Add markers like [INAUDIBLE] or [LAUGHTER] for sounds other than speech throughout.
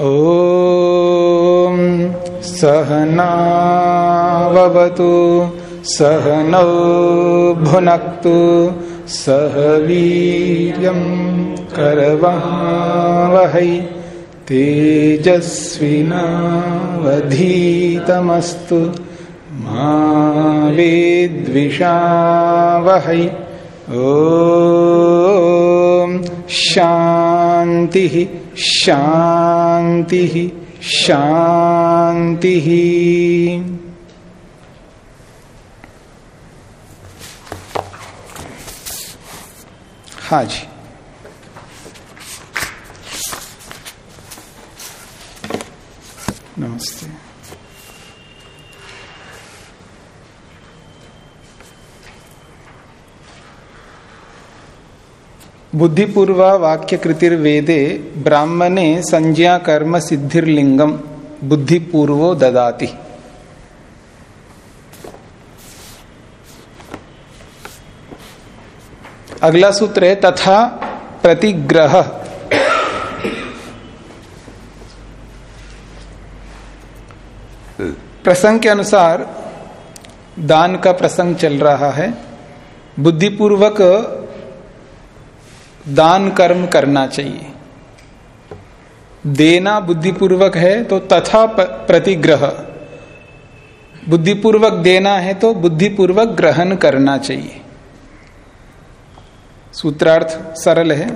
ॐ सहनावतु सहनौ भुनक्तु सह वीर्यं करवावहै तेजस्विनावधीतमस्तु मा विद्विषावहै। ॐ शान्तिः। शान्तिः ही हाँ जी। बुद्धिपूर्व वाक्य कृतिर वेदे ब्राह्मणे संज्ञा कर्म सिद्धिर्लिंगम बुद्धिपूर्वो ददाति। अगला सूत्र है, तथा प्रतिग्रह। प्रसंग के अनुसार दान का प्रसंग चल रहा है। बुद्धिपूर्वक दान कर्म करना चाहिए। देना बुद्धिपूर्वक है तो तथा प्रतिग्रह। बुद्धिपूर्वक देना है तो बुद्धिपूर्वक ग्रहण करना चाहिए। सूत्रार्थ सरल है।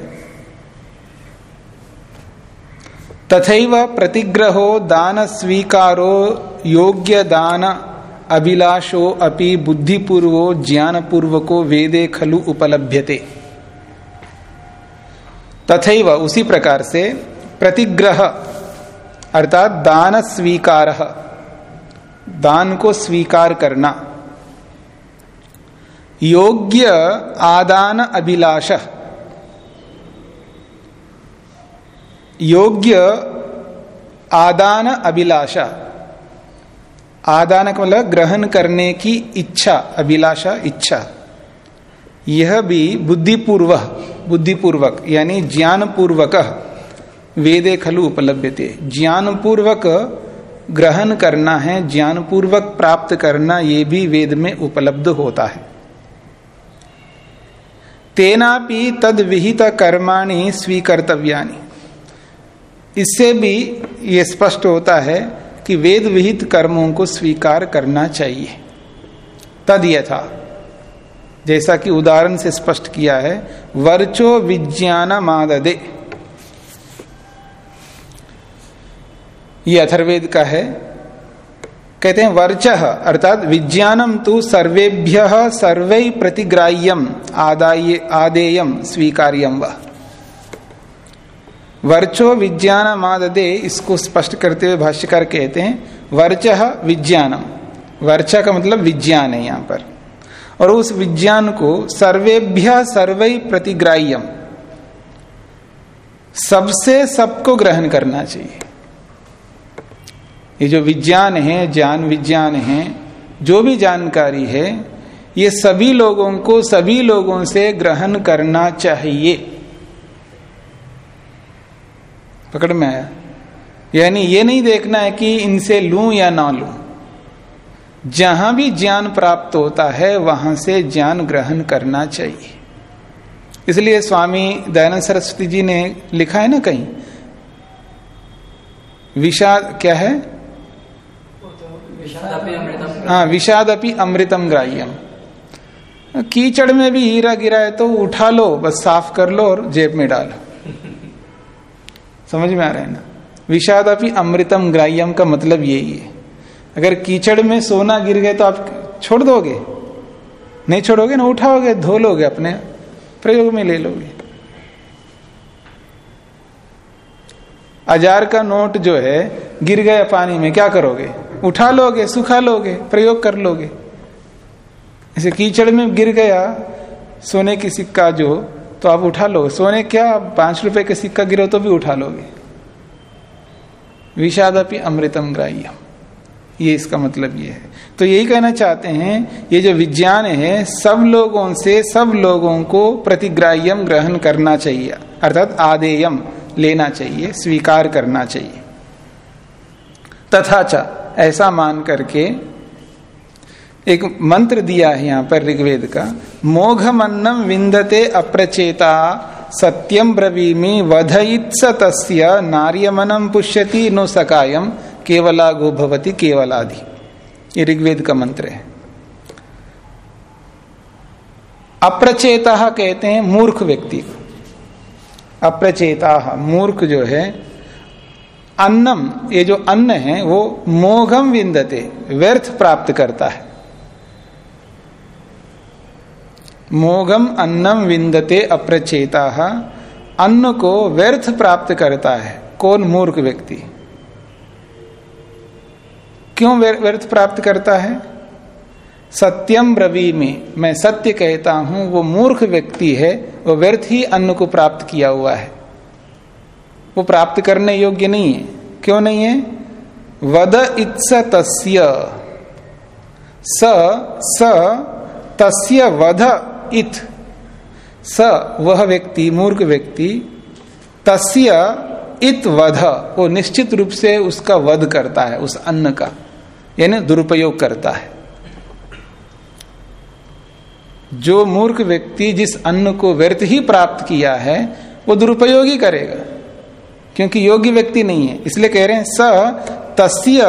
तथैव प्रतिग्रहो दान स्वीकारो योग्य दान अभिलाषो अपि बुद्धिपूर्वो ज्ञानपूर्वको वेदे खलु उपलभ्यते। तथैव उसी प्रकार से प्रतिग्रह, अर्थात दान स्वीकार, दान को स्वीकार करना। योग्य आदान अभिलाष। योग्य आदान अभिलाषा। आदान का मतलब ग्रहण करने की इच्छा, अभिलाषा इच्छा। यह भी बुद्धिपूर्व, बुद्धिपूर्वक, यानी ज्ञानपूर्वक वेदे खलु उपलब्ध थे ज्ञान पूर्वक ग्रहण करना है, ज्ञानपूर्वक प्राप्त करना ये भी वेद में उपलब्ध होता है। तेनापि तद विहित कर्माणि स्वीकर्तव्यानि। इससे भी ये स्पष्ट होता है कि वेद विहित कर्मों को स्वीकार करना चाहिए। तद यथा जैसा कि उदाहरण से स्पष्ट किया है, वर्चो विज्ञान माददे ये अथर्वेद का है। कहते हैं वर्च, अर्थात विज्ञानम तो सर्वेभ्य सर्वे प्रतिग्राह्यम, आदाय, आदेयम, स्वीकार्यम व। वर्चो विज्ञान माददे इसको स्पष्ट करते हुए भाष्यकार कहते हैं, वर्च विज्ञानम वर्चा का मतलब विज्ञान है यहाँ पर। और उस विज्ञान को सर्वेभ्य सर्वे प्रतिग्राह्यम। सबसे सबको ग्रहण करना चाहिए। ये जो विज्ञान है, ज्ञान विज्ञान है, जो भी जानकारी है, ये सभी लोगों को, सभी लोगों से ग्रहण करना चाहिए। पकड़ में आया? यानी ये नहीं देखना है कि इनसे लू या ना लू। जहाँ भी ज्ञान प्राप्त होता है वहाँ से ज्ञान ग्रहण करना चाहिए। इसलिए स्वामी दयानंद सरस्वती जी ने लिखा है ना कहीं? विषाद क्या है? हाँ विषाद अपनी अमृतम ग्राह्यम। कीचड़ में भी हीरा गिरा है तो उठा लो बस साफ़ कर लो और जेब में डालो। समझ में आ रहा है ना? विषाद अपनी अमृतम ग्राह्यम का मतलब यही है। अगर कीचड़ में सोना गिर गए तो आप छोड़ दोगे? नहीं छोड़ोगे ना उठाओगे? धो लोगे अपने, प्रयोग में ले लोगे। हज़ार का नोट जो है, गिर गया पानी में, क्या करोगे? उठा लोगे, सुखा लोगे, प्रयोग कर लोगे। ऐसे कीचड़ में गिर गया, सोने की सिक्का जो तो आप उठा लो सोने क्या, पाँच रुपए का सिक्का गिरो तो भी उठा लोगे। विषादपि अमृतम ग्राह्यम। ये इसका मतलब ये है। तो यही कहना चाहते हैं, ये जो विज्ञान है, सब लोगों से, सब लोगों को प्रतिग्राह्यम ग्रहण करना चाहिए। अर्थात आदेयम लेना चाहिए, स्वीकार करना चाहिए। तथा च, ऐसा मान करके एक मंत्र दिया है यहाँ पर ऋग्वेद का, मोघमन्नम विंदते अप्रचेता, सत्यम ब्रवीमी वधइत्स तस्य, नार्यमनम पुष्यति नो सकायम। केवला गो भवती केवलादि। ये ऋग्वेद का मंत्र है। अप्रचेता कहते हैं मूर्ख व्यक्ति को। अप्रचेता, मूर्ख जो है, अन्नम, ये जो अन्न है, वो मोघम विंदते, व्यर्थ प्राप्त करता है। मोघम अन्नम विंदते अप्रचेता, अन्न को व्यर्थ प्राप्त करता है। कौन मूर्ख व्यक्ति? क्यों व्यर्थ प्राप्त करता है? सत्यम रवि में मैं सत्य कहता हूँ, वो मूर्ख व्यक्ति है, वो व्यर्थ ही अन्न को प्राप्त किया हुआ है। वो प्राप्त करने योग्य नहीं है। क्यों नहीं है? वद इत्स तस्य। स स, तस्य वध इत। स, वह व्यक्ति, मूर्ख व्यक्ति, तस्य इत वध। वो निश्चित रूप से उसका वध करता है, उस अन्न का। यानी दुरुपयोग करता है। जो मूर्ख व्यक्ति जिस अन्न को व्यर्थ ही प्राप्त किया है, वो दुरुपयोग ही करेगा, क्योंकि योग्य व्यक्ति नहीं है। इसलिए कह रहे हैं, स तस्य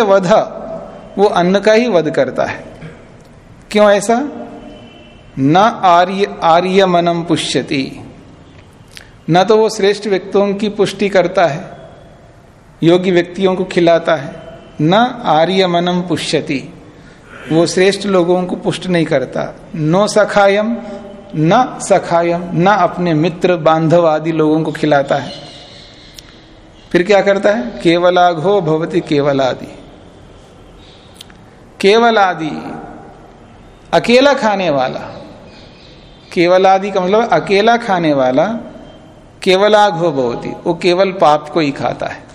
वध, वो अन्न का ही वध करता है। क्यों ऐसा? न आर्य आर्य मनम पुष्यति। न तो वो श्रेष्ठ व्यक्तियों की पुष्टि करता है। योग्य व्यक्तियों को खिलाता है। न आर्य मनम पुष्यति। वो श्रेष्ठ लोगों को पुष्ट नहीं करता। नो सखायम, न सखायम, न अपने मित्र, बांधव आदि लोगों को खिलाता है। फिर क्या करता है? केवलाघो भवती केवलादि। केवलादि, अकेला खाने वाला। केवलादि का मतलब अकेला खाने वाला केवलाघो भवती। वो केवल पाप को ही खाता है।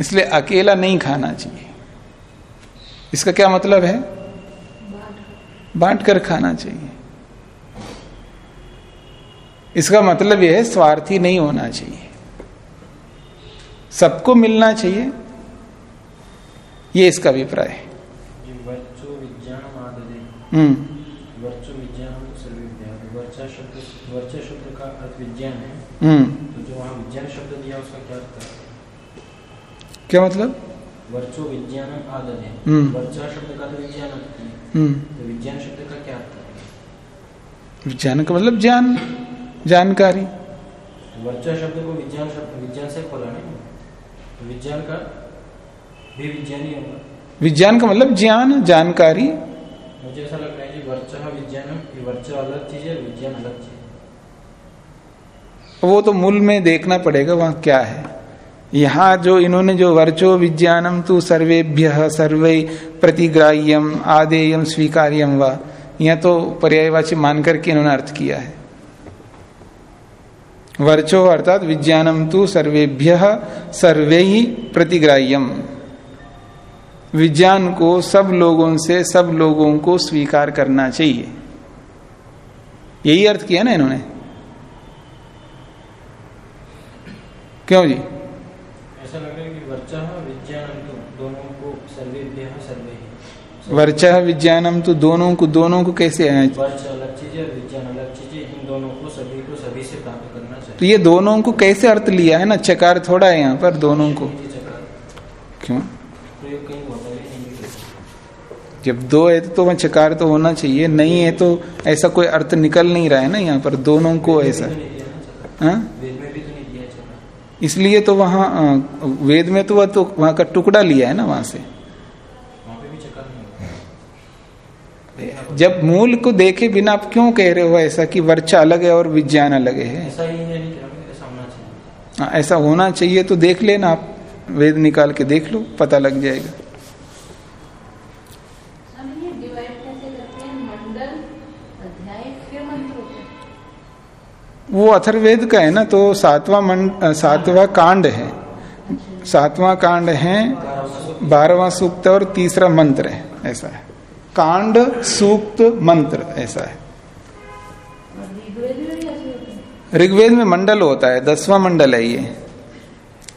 इसलिए अकेला नहीं खाना चाहिए। इसका क्या मतलब है? बांट कर खाना चाहिए। इसका मतलब यह है स्वार्थी नहीं होना चाहिए। सबको मिलना चाहिए। ये इसका अभिप्राय है। हम्म हम्म तो जो वहाँ विज्ञान शब्द दिया उसका क्या अर्थ है क्या मतलब? वर्चो विज्ञान हम्म। वर्चा शब्द का तो विज्ञान हम्म। तो विज्ञान शब्द का क्या अर्थ है? विज्ञान का मतलब ज्ञान जानकारी। वर्चा शब्द को विज्ञान शब्द विज्ञान से खोला नहीं तो विज्ञान का भी विज्ञान ही होगा। विज्ञान का मतलब ज्ञान जानकारी। मुझे ऐसा लगता है कि वर्चा विज्ञान वर्चा अलग चीज़ है विज्ञान अलग चीज़ वो तो मूल में देखना पड़ेगा वहाँ क्या है। यहाँ जो इन्होंने जो वर्चो विज्ञानम तू सर्वेभ्य सर्वे प्रतिग्राह्यम आदेयम स्वीकार्यम व, यह तो पर्यायवाची मान करके इन्होंने अर्थ किया है। वर्चो अर्थात विज्ञानम तू सर्वेभ्य सर्वे ही प्रतिग्राह्यम। विज्ञान को सब लोगों से सब लोगों को स्वीकार करना चाहिए। यही अर्थ किया ना इन्होंने? क्यों जी? ऐसा लग रहा है कि वर्चा विज्ञानम तो दोनों को सर्वे सर्वे वर्चा विज्ञानम तो दोनों को दोनों को कैसे है? अलग चीज़ विज्ञान अलग चीज़ इन दोनों को सभी को सभी से प्राप्त करना चाहिए। तो ये दोनों को कैसे अर्थ लिया है ना? चकार थोड़ा है यहाँ पर दोनों को। क्यों? जब दो है तो वह चकार तो होना चाहिए नहीं है तो ऐसा कोई अर्थ निकल नहीं रहा है ना यहाँ पर? दोनों को ऐसा। हाँ? इसलिए तो वहाँ वेद में तो वह तो वहाँ का टुकड़ा लिया है ना वहाँ से। जब मूल को देखे बिना आप क्यों कह रहे हो ऐसा कि वर्चा अलग है और विज्ञान अलग है? ऐसा, ऐसा होना चाहिए तो देख लेना आप वेद निकाल के देख लो पता लग जाएगा। वो अथर्वेद का है ना तो सातवां सातवां कांड है। सातवां कांड है बारहवा सूक्त और तीसरा मंत्र है ऐसा है। कांड सूक्त मंत्र ऐसा है। ऋग्वेद में मंडल होता है दसवां मंडल है ये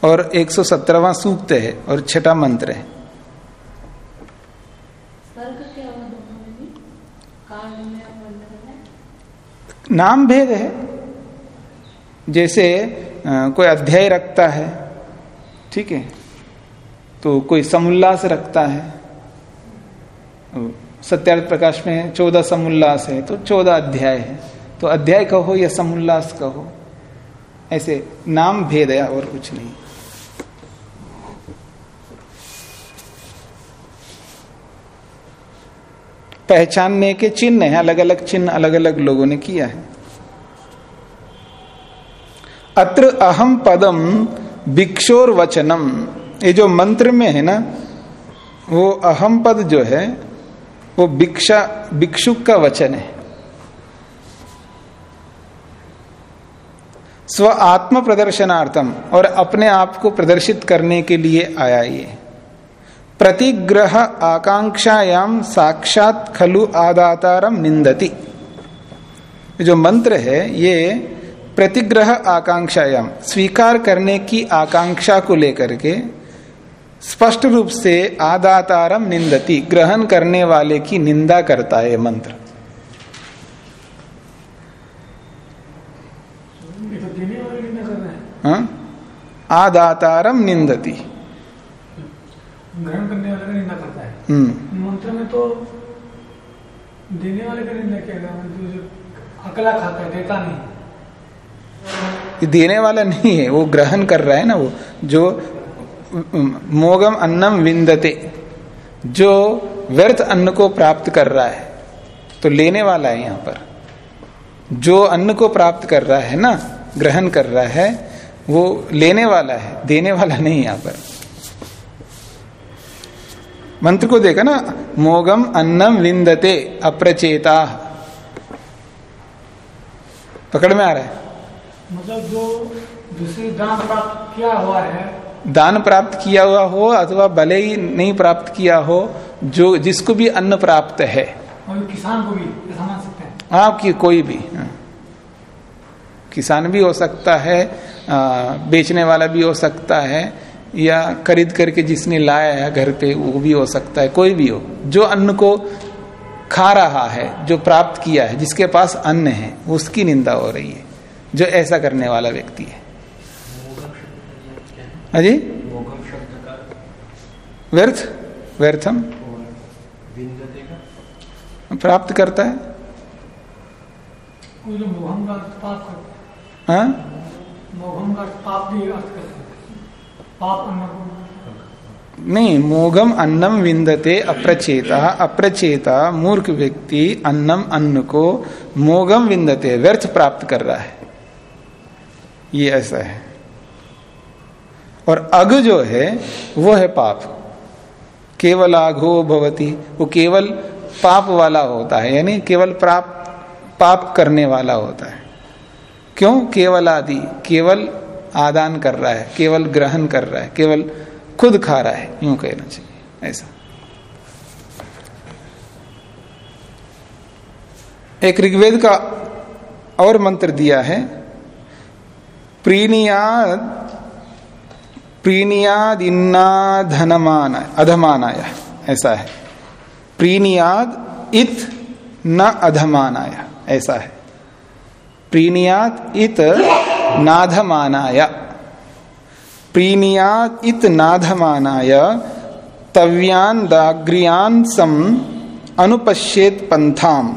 और एक सौ सत्रहवा सूक्त है और छठा मंत्र है। नाम भेद है। जैसे कोई अध्याय रखता है, ठीक है तो कोई समुल्लास रखता है सत्यार्थ प्रकाश में चौदह समुल्लास है तो चौदह अध्याय है तो अध्याय कहो या समुल्लास कहो, ऐसे नाम भेद है और कुछ नहीं। पहचानने के चिन्ह है अलग अलग चिन्ह अलग अलग लोगों ने किया है। अत्र अहम पदम भिक्षोर वचनम ये जो मंत्र में है ना, वो अहम पद जो है, वो भिक्षा, भिक्षुक का वचन है। स्व आत्म प्रदर्शनार्थम और अपने आप को प्रदर्शित करने के लिए आया ये। प्रतिग्रह आकांक्षायाम साक्षात खलु आदातारम निंदति। जो मंत्र है, ये प्रतिग्रह आकांक्षायाम स्वीकार करने की आकांक्षा को लेकर के स्पष्ट रूप से आदातारम निंदती ग्रहण करने वाले की निंदा करता है मंत्र। हाँ? आदातारम निंदती। ग्रहण करने वाले का निंदा करता है। हम्म। मंत्र में तो देने वाले का निंदा किया गया अकला खाता है देता नहीं। देने वाला नहीं है, वो ग्रहण कर रहा है ना वो, जो मोगम अन्नम विंदते, जो व्यर्थ अन्न को प्राप्त कर रहा है तो लेने वाला है यहाँ पर। जो अन्न को प्राप्त कर रहा है ना, ग्रहण कर रहा है, वो लेने वाला है, देने वाला नहीं यहाँ पर। मंत्र को देखा ना, मोगम अन्नम विंदते, अप्रचेता। पकड़ में आ रहा है? मतलब जो जिसे दान प्राप्त किया हुआ है। दान प्राप्त किया हुआ हो अथवा भले ही नहीं प्राप्त किया हो जो जिसको भी अन्न प्राप्त है। किसान को भी सकते हैं। आपकी कोई भी हाँ। किसान भी हो सकता है आ, बेचने वाला भी हो सकता है या खरीद करके जिसने लाया है घर पे वो भी हो सकता है कोई भी हो। जो अन्न को खा रहा है जो प्राप्त किया है जिसके पास अन्न है उसकी निंदा हो रही है। जो ऐसा करने वाला व्यक्ति है। अजी व्यर्थ? व्यर्थम? प्राप्त करता है। हाँ? हैं। हैं नहीं मोगम अन्नम विंदते अप्रचेता। अप्रचेता मूर्ख व्यक्ति अन्नम अन्न को मोगम विंदते व्यर्थ प्राप्त कर रहा है। ये ऐसा है। और अग जो है, वो है पाप। केवल आघो भवती। वो केवल पाप वाला होता है, यानी केवल प्राप, पाप करने वाला होता है। क्यों? केवल आदि, केवल आदान कर रहा है, केवल ग्रहण कर रहा है, केवल खुद खा रहा है, यूँ कहना चाहिए, ऐसा। एक ऋग्वेद का और मंत्र दिया है प्रीनियाद प्रीनियाद इन्ना धनमान अधमानाय, ऐसा है। प्रीनियाद इत न अधमानाय, ऐसा है। प्रीनियात इत नाधमानाय। प्रीनियात इत नाधमानाय, तव्यान दाग्रियान सम अनुपश्येत पंथाम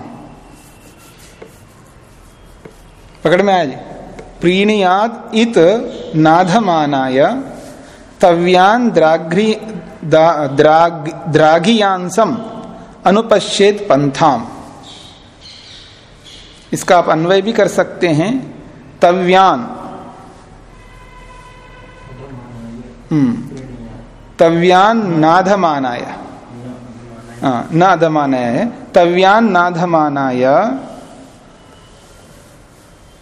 पकड़ में आया जी। प्रीणियात इत नाधमानाय, तव्यान द्राघ्री द्राग द्राघियांसम अनुपश्चेत पंथाम इसका आप अन्वय भी कर सकते हैं। तव्यान। हम्म। तव्यान नाधमानाय है। तव्यान नाधमानाय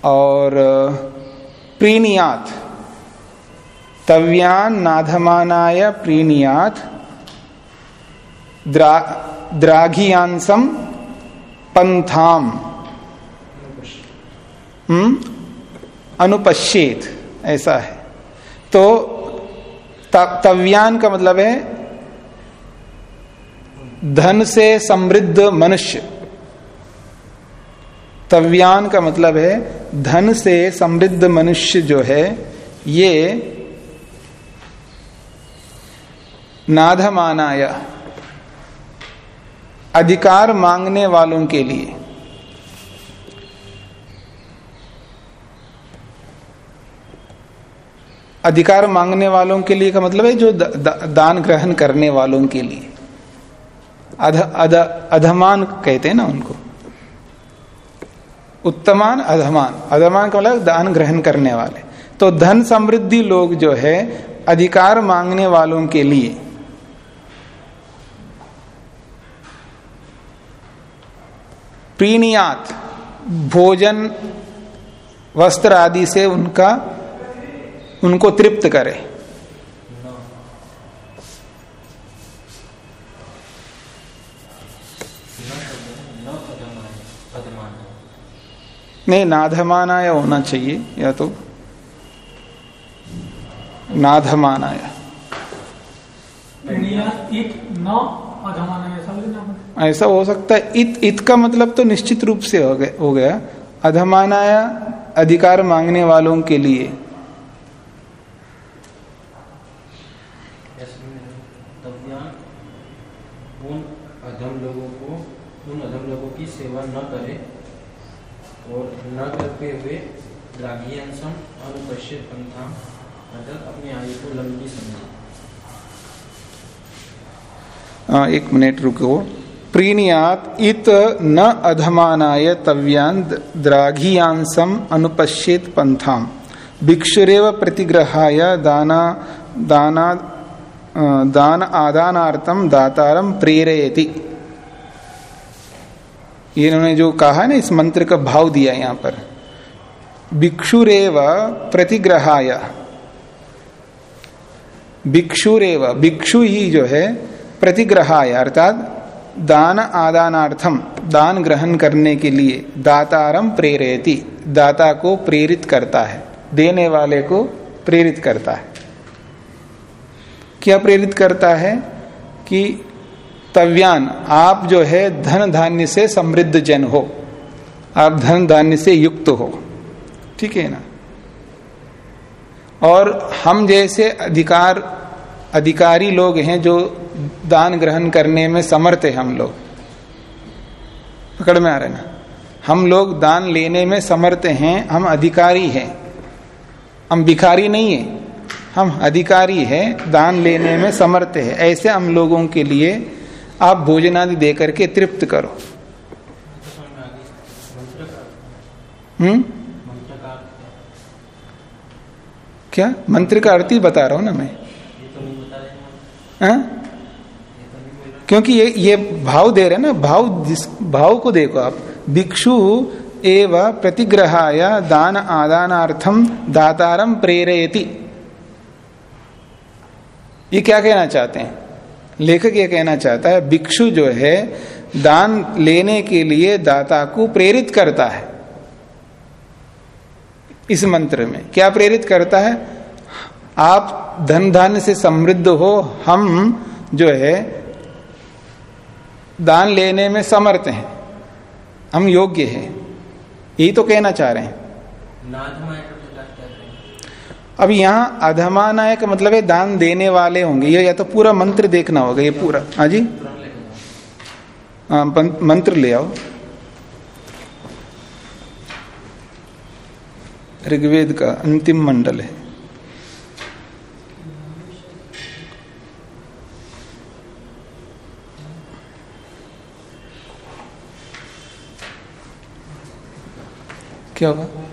और प्रीनियात। तव्यान नाधमानाय प्रीनियात। द्रा, द्राघियांसम पंथाम। हम्म? अनुपश्चेत ऐसा है। तो तव्यान का मतलब है धन से समृद्ध मनुष्य। तव्यान का मतलब है धन से समृद्ध मनुष्य जो है ये नाधमानाया अधिकार मांगने वालों के लिए। अधिकार मांगने वालों के लिए का मतलब है जो द, द, दान ग्रहण करने वालों के लिए। अध, अध, अधमान कहते हैं ना उनको। उत्तमान, अधमान। अधमान का मतलब दान ग्रहण करने वाले। तो धन समृद्धि लोग जो है, अधिकार मांगने वालों के लिए, प्रीणियात, भोजन, वस्त्र आदि से उनका, उनको तृप्त करे। नहीं नाधमानाय होना चाहिए या तो नाधमानाय। ऐसा हो सकता है इत इत का मतलब तो निश्चित रूप से हो गया हो गया। अधमानाया अधिकार मांगने वालों के लिए उन अधम लोगों को उन अधम लोगों की सेवा न करे और न करते हुए द्रागियांसम अनुपश्चित पंथा अर्थात अपनी आयु को लंबी समझे। हाँ एक मिनट रुको। प्रीणियात इत न अधमानाय तव्यान द्राघियांसम अनुपश्येत पंथाम। भिक्षुरेव प्रतिग्रहाय दाना दाना दान आदानार्थम दातारम प्रेरयति। ये इन्होंने जो कहा ना, इस मंत्र का भाव दिया यहाँ पर। भिक्षुरेव प्रतिग्रहाय। भिक्षुरेव, भिक्षु ही जो है, प्रतिग्रहाय, अर्थात दान आदानार्थम दान ग्रहण करने के लिए दातारम प्रेरयति। दाता को प्रेरित करता है, देने वाले को प्रेरित करता है। क्या प्रेरित करता है? कि तव्यान, आप जो है धन धान्य से समृद्ध जन हो, आप धन धान्य से युक्त हो। ठीक है ना? और हम जैसे अधिकार, अधिकारी लोग हैं जो दान ग्रहण करने में समर्थ है हम लोग। पकड़ में आ रहे ना? हम लोग दान लेने में समर्थ हैं, हम अधिकारी हैं। हम भिखारी नहीं है, हम अधिकारी हैं, दान लेने में समर्थ है। ऐसे हम लोगों के लिए आप भोजनादि दे करके तृप्त करो। हम्म? क्या? मंत्र का अर्थ ही बता रहा हूँ ना मैं। हाँ? क्योंकि ये ये भाव दे रहे ना, भाव जिस, भाव को देखो आप। भिक्षु एव प्रतिग्रहाय दान आदानार्थम दातारम प्रेरयति। ये क्या कहना चाहते हैं? लेखक ये कहना चाहता है, भिक्षु जो है दान लेने के लिए दाता को प्रेरित करता है। इस मंत्र में। क्या प्रेरित करता है? आप धन धान्य से समृद्ध हो, हम जो है, दान लेने में समर्थ हैं। हम योग्य हैं। यही तो कहना चाह रहे हैं। अब यहाँ अधमानाय का मतलब है दान देने वाले होंगे। ये या तो पूरा मंत्र देखना होगा, ये पूरा। हाँ जी? हाँ मंत्र ले आओ। ऋग्वेद का अंतिम मंडल है। क्या होगा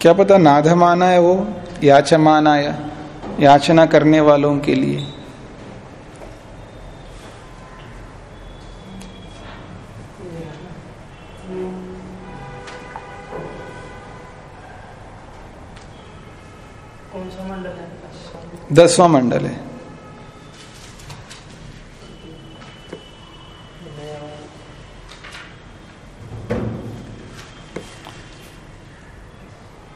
क्या पता नाधमाना है वो याचमाना आया याचना करने वालों के लिए। दसवां मंडल है।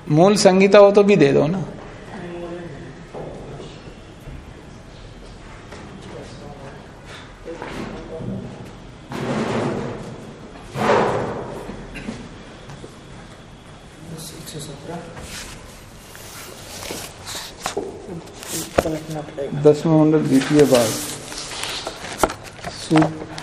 मूल संगीता हो तो भी दे दो ना। दसवां मंडल द्वितीय भाग। सूक्त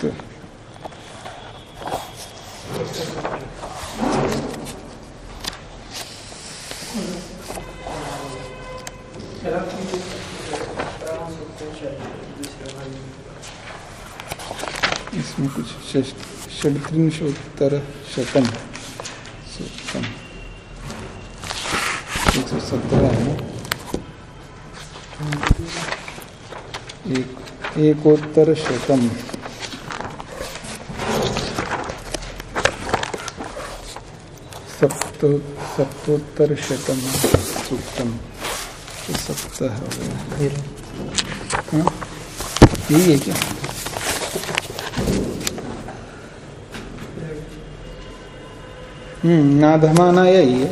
इसमें कुछ षड्त्रिंशोत्तर शतम। एकोत्तर शतम सप्तो सप्तोत्तर शतम सूक्तम। तो सप्ताह हो। हाँ? यही क्या? हम्म ना धमाना यही है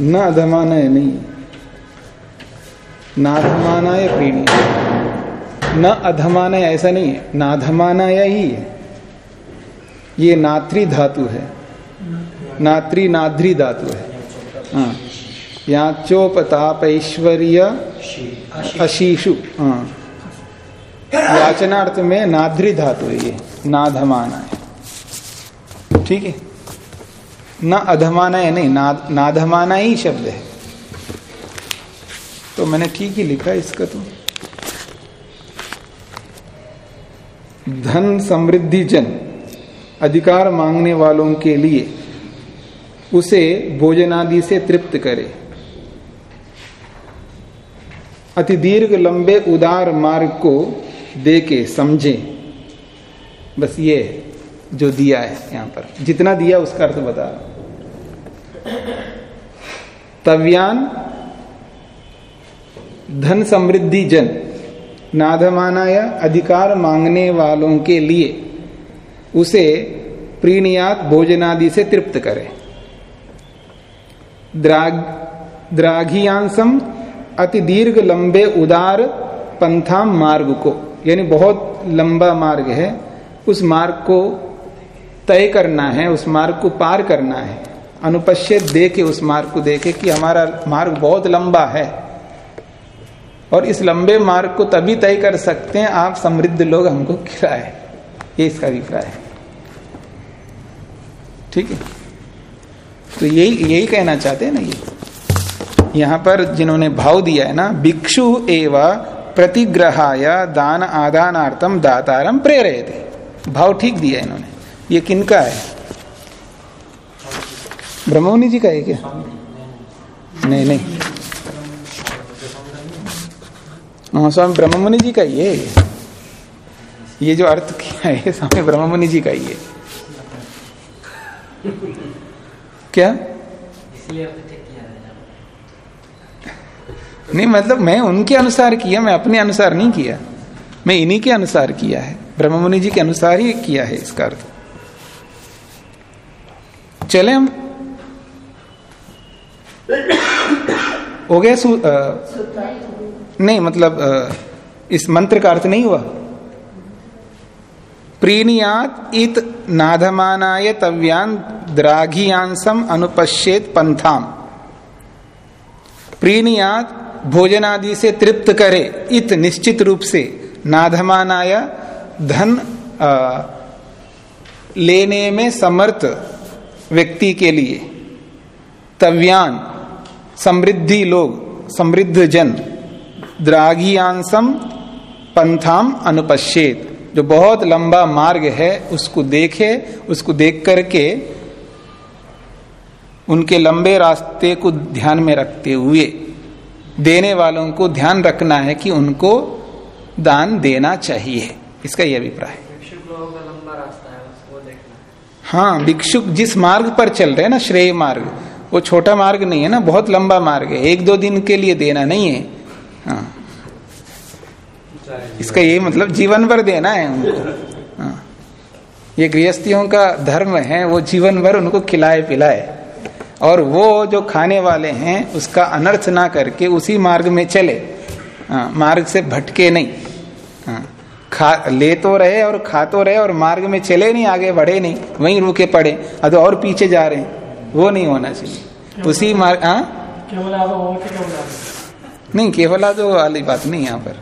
न अधमानय नहीं है नाधमानाय प्रीणी न अधमानय ऐसा नहीं है। नाधमानाय ही है। ये नात्री धातु है। नात्री नाध्री धातु है। हाँ। याचोपताप ऐश्वर्य अशीषु। हाँ। याचनार्थ में नाध्री धातु है ये। नाधमाना है। ठीक है? न अधमाना है नहीं ना, नाधमाना ही शब्द है। तो मैंने ठीक ही लिखा इसका तो। धन समृद्धि जन, अधिकार मांगने वालों के लिए उसे भोजनादि से तृप्त करे। अति दीर्घ लंबे उदार मार्ग को दे के समझे। बस ये जो दिया है यहाँ पर। जितना दिया उसका अर्थ बता तव्यान, धन समृद्धि जन नाधमानाया अधिकार मांगने वालों के लिए उसे प्रीणियात भोजनादि से तृप्त करे। द्राग, द्राघियांसम अति दीर्घ लंबे उदार पंथाम मार्ग को, यानी बहुत लंबा मार्ग है, उस मार्ग को तय करना है, उस मार्ग को पार करना है। अनुपश्चित देखे उस मार्ग को देखे कि हमारा मार्ग बहुत लंबा है। और इस लंबे मार्ग को तभी तय कर सकते हैं आप समृद्ध लोग हमको खिलाए। ये इसका अभिप्राय है। ठीक है? तो यही यही कहना चाहते हैं ना ये। यहाँ पर जिन्होंने भाव दिया है ना भिक्षु एवं प्रतिग्रहाय दान आदानार्थम दातारम प्रेरयते। भाव ठीक दिया इन्होंने। ये किनका है? ब्रह्मोनी जी का है क्या? नहीं नहीं। हाँ स्वामी ब्रह्ममुनि जी का ये। ये जो अर्थ किया है स्वामी ब्रह्ममुनि जी का ये। क्या? नहीं मतलब मैं उनके अनुसार किया मैं अपने अनुसार नहीं किया। मैं इन्हीं के अनुसार किया है। ब्रह्ममुनि जी के अनुसार ही किया है इसका अर्थ। चले हम। [COUGHS] हो गया मतलब इस मंत्र का अर्थ नहीं हुआ। प्रीणियात इत नाधमानाय तव्यान द्राघियांसम अनुपश्चेत पंथाम। प्रीणियात भोजनादि से तृप्त करे इत निश्चित रूप से नाधमानाय धन आ, लेने में समर्थ व्यक्ति के लिए। तव्यान समृद्धि लोग समृद्ध जन। द्राघियांसम पंथाम अनुपश्चेत जो बहुत लंबा मार्ग है उसको देखे उसको देख करके उनके लंबे रास्ते को ध्यान में रखते हुए देने वालों को ध्यान रखना है कि उनको दान देना चाहिए। इसका यह अभिप्राय। है हाँ भिक्षुक जिस मार्ग पर चल रहे हैं ना श्रेय मार्ग वो छोटा मार्ग नहीं है ना बहुत लंबा मार्ग है। एक दो दिन के लिए देना नहीं है। हाँ। इसका ये मतलब जीवन भर देना है उनको। हाँ। ये गृहस्थियों का धर्म है वो जीवन भर उनको खिलाए पिलाए। और वो जो खाने वाले हैं उसका अनर्थ ना करके उसी मार्ग में चले। हाँ मार्ग से भटके नहीं। हाँ। खा ले तो रहे और खा तो रहे और मार्ग में चले नहीं आगे बढ़े नहीं वहीं रुके पड़े अब और पीछे जा रहे हैं। वो नहीं होना चाहिए। उसी मार्ग हाँ? नहीं केवल आज वाली बात नहीं यहाँ पर।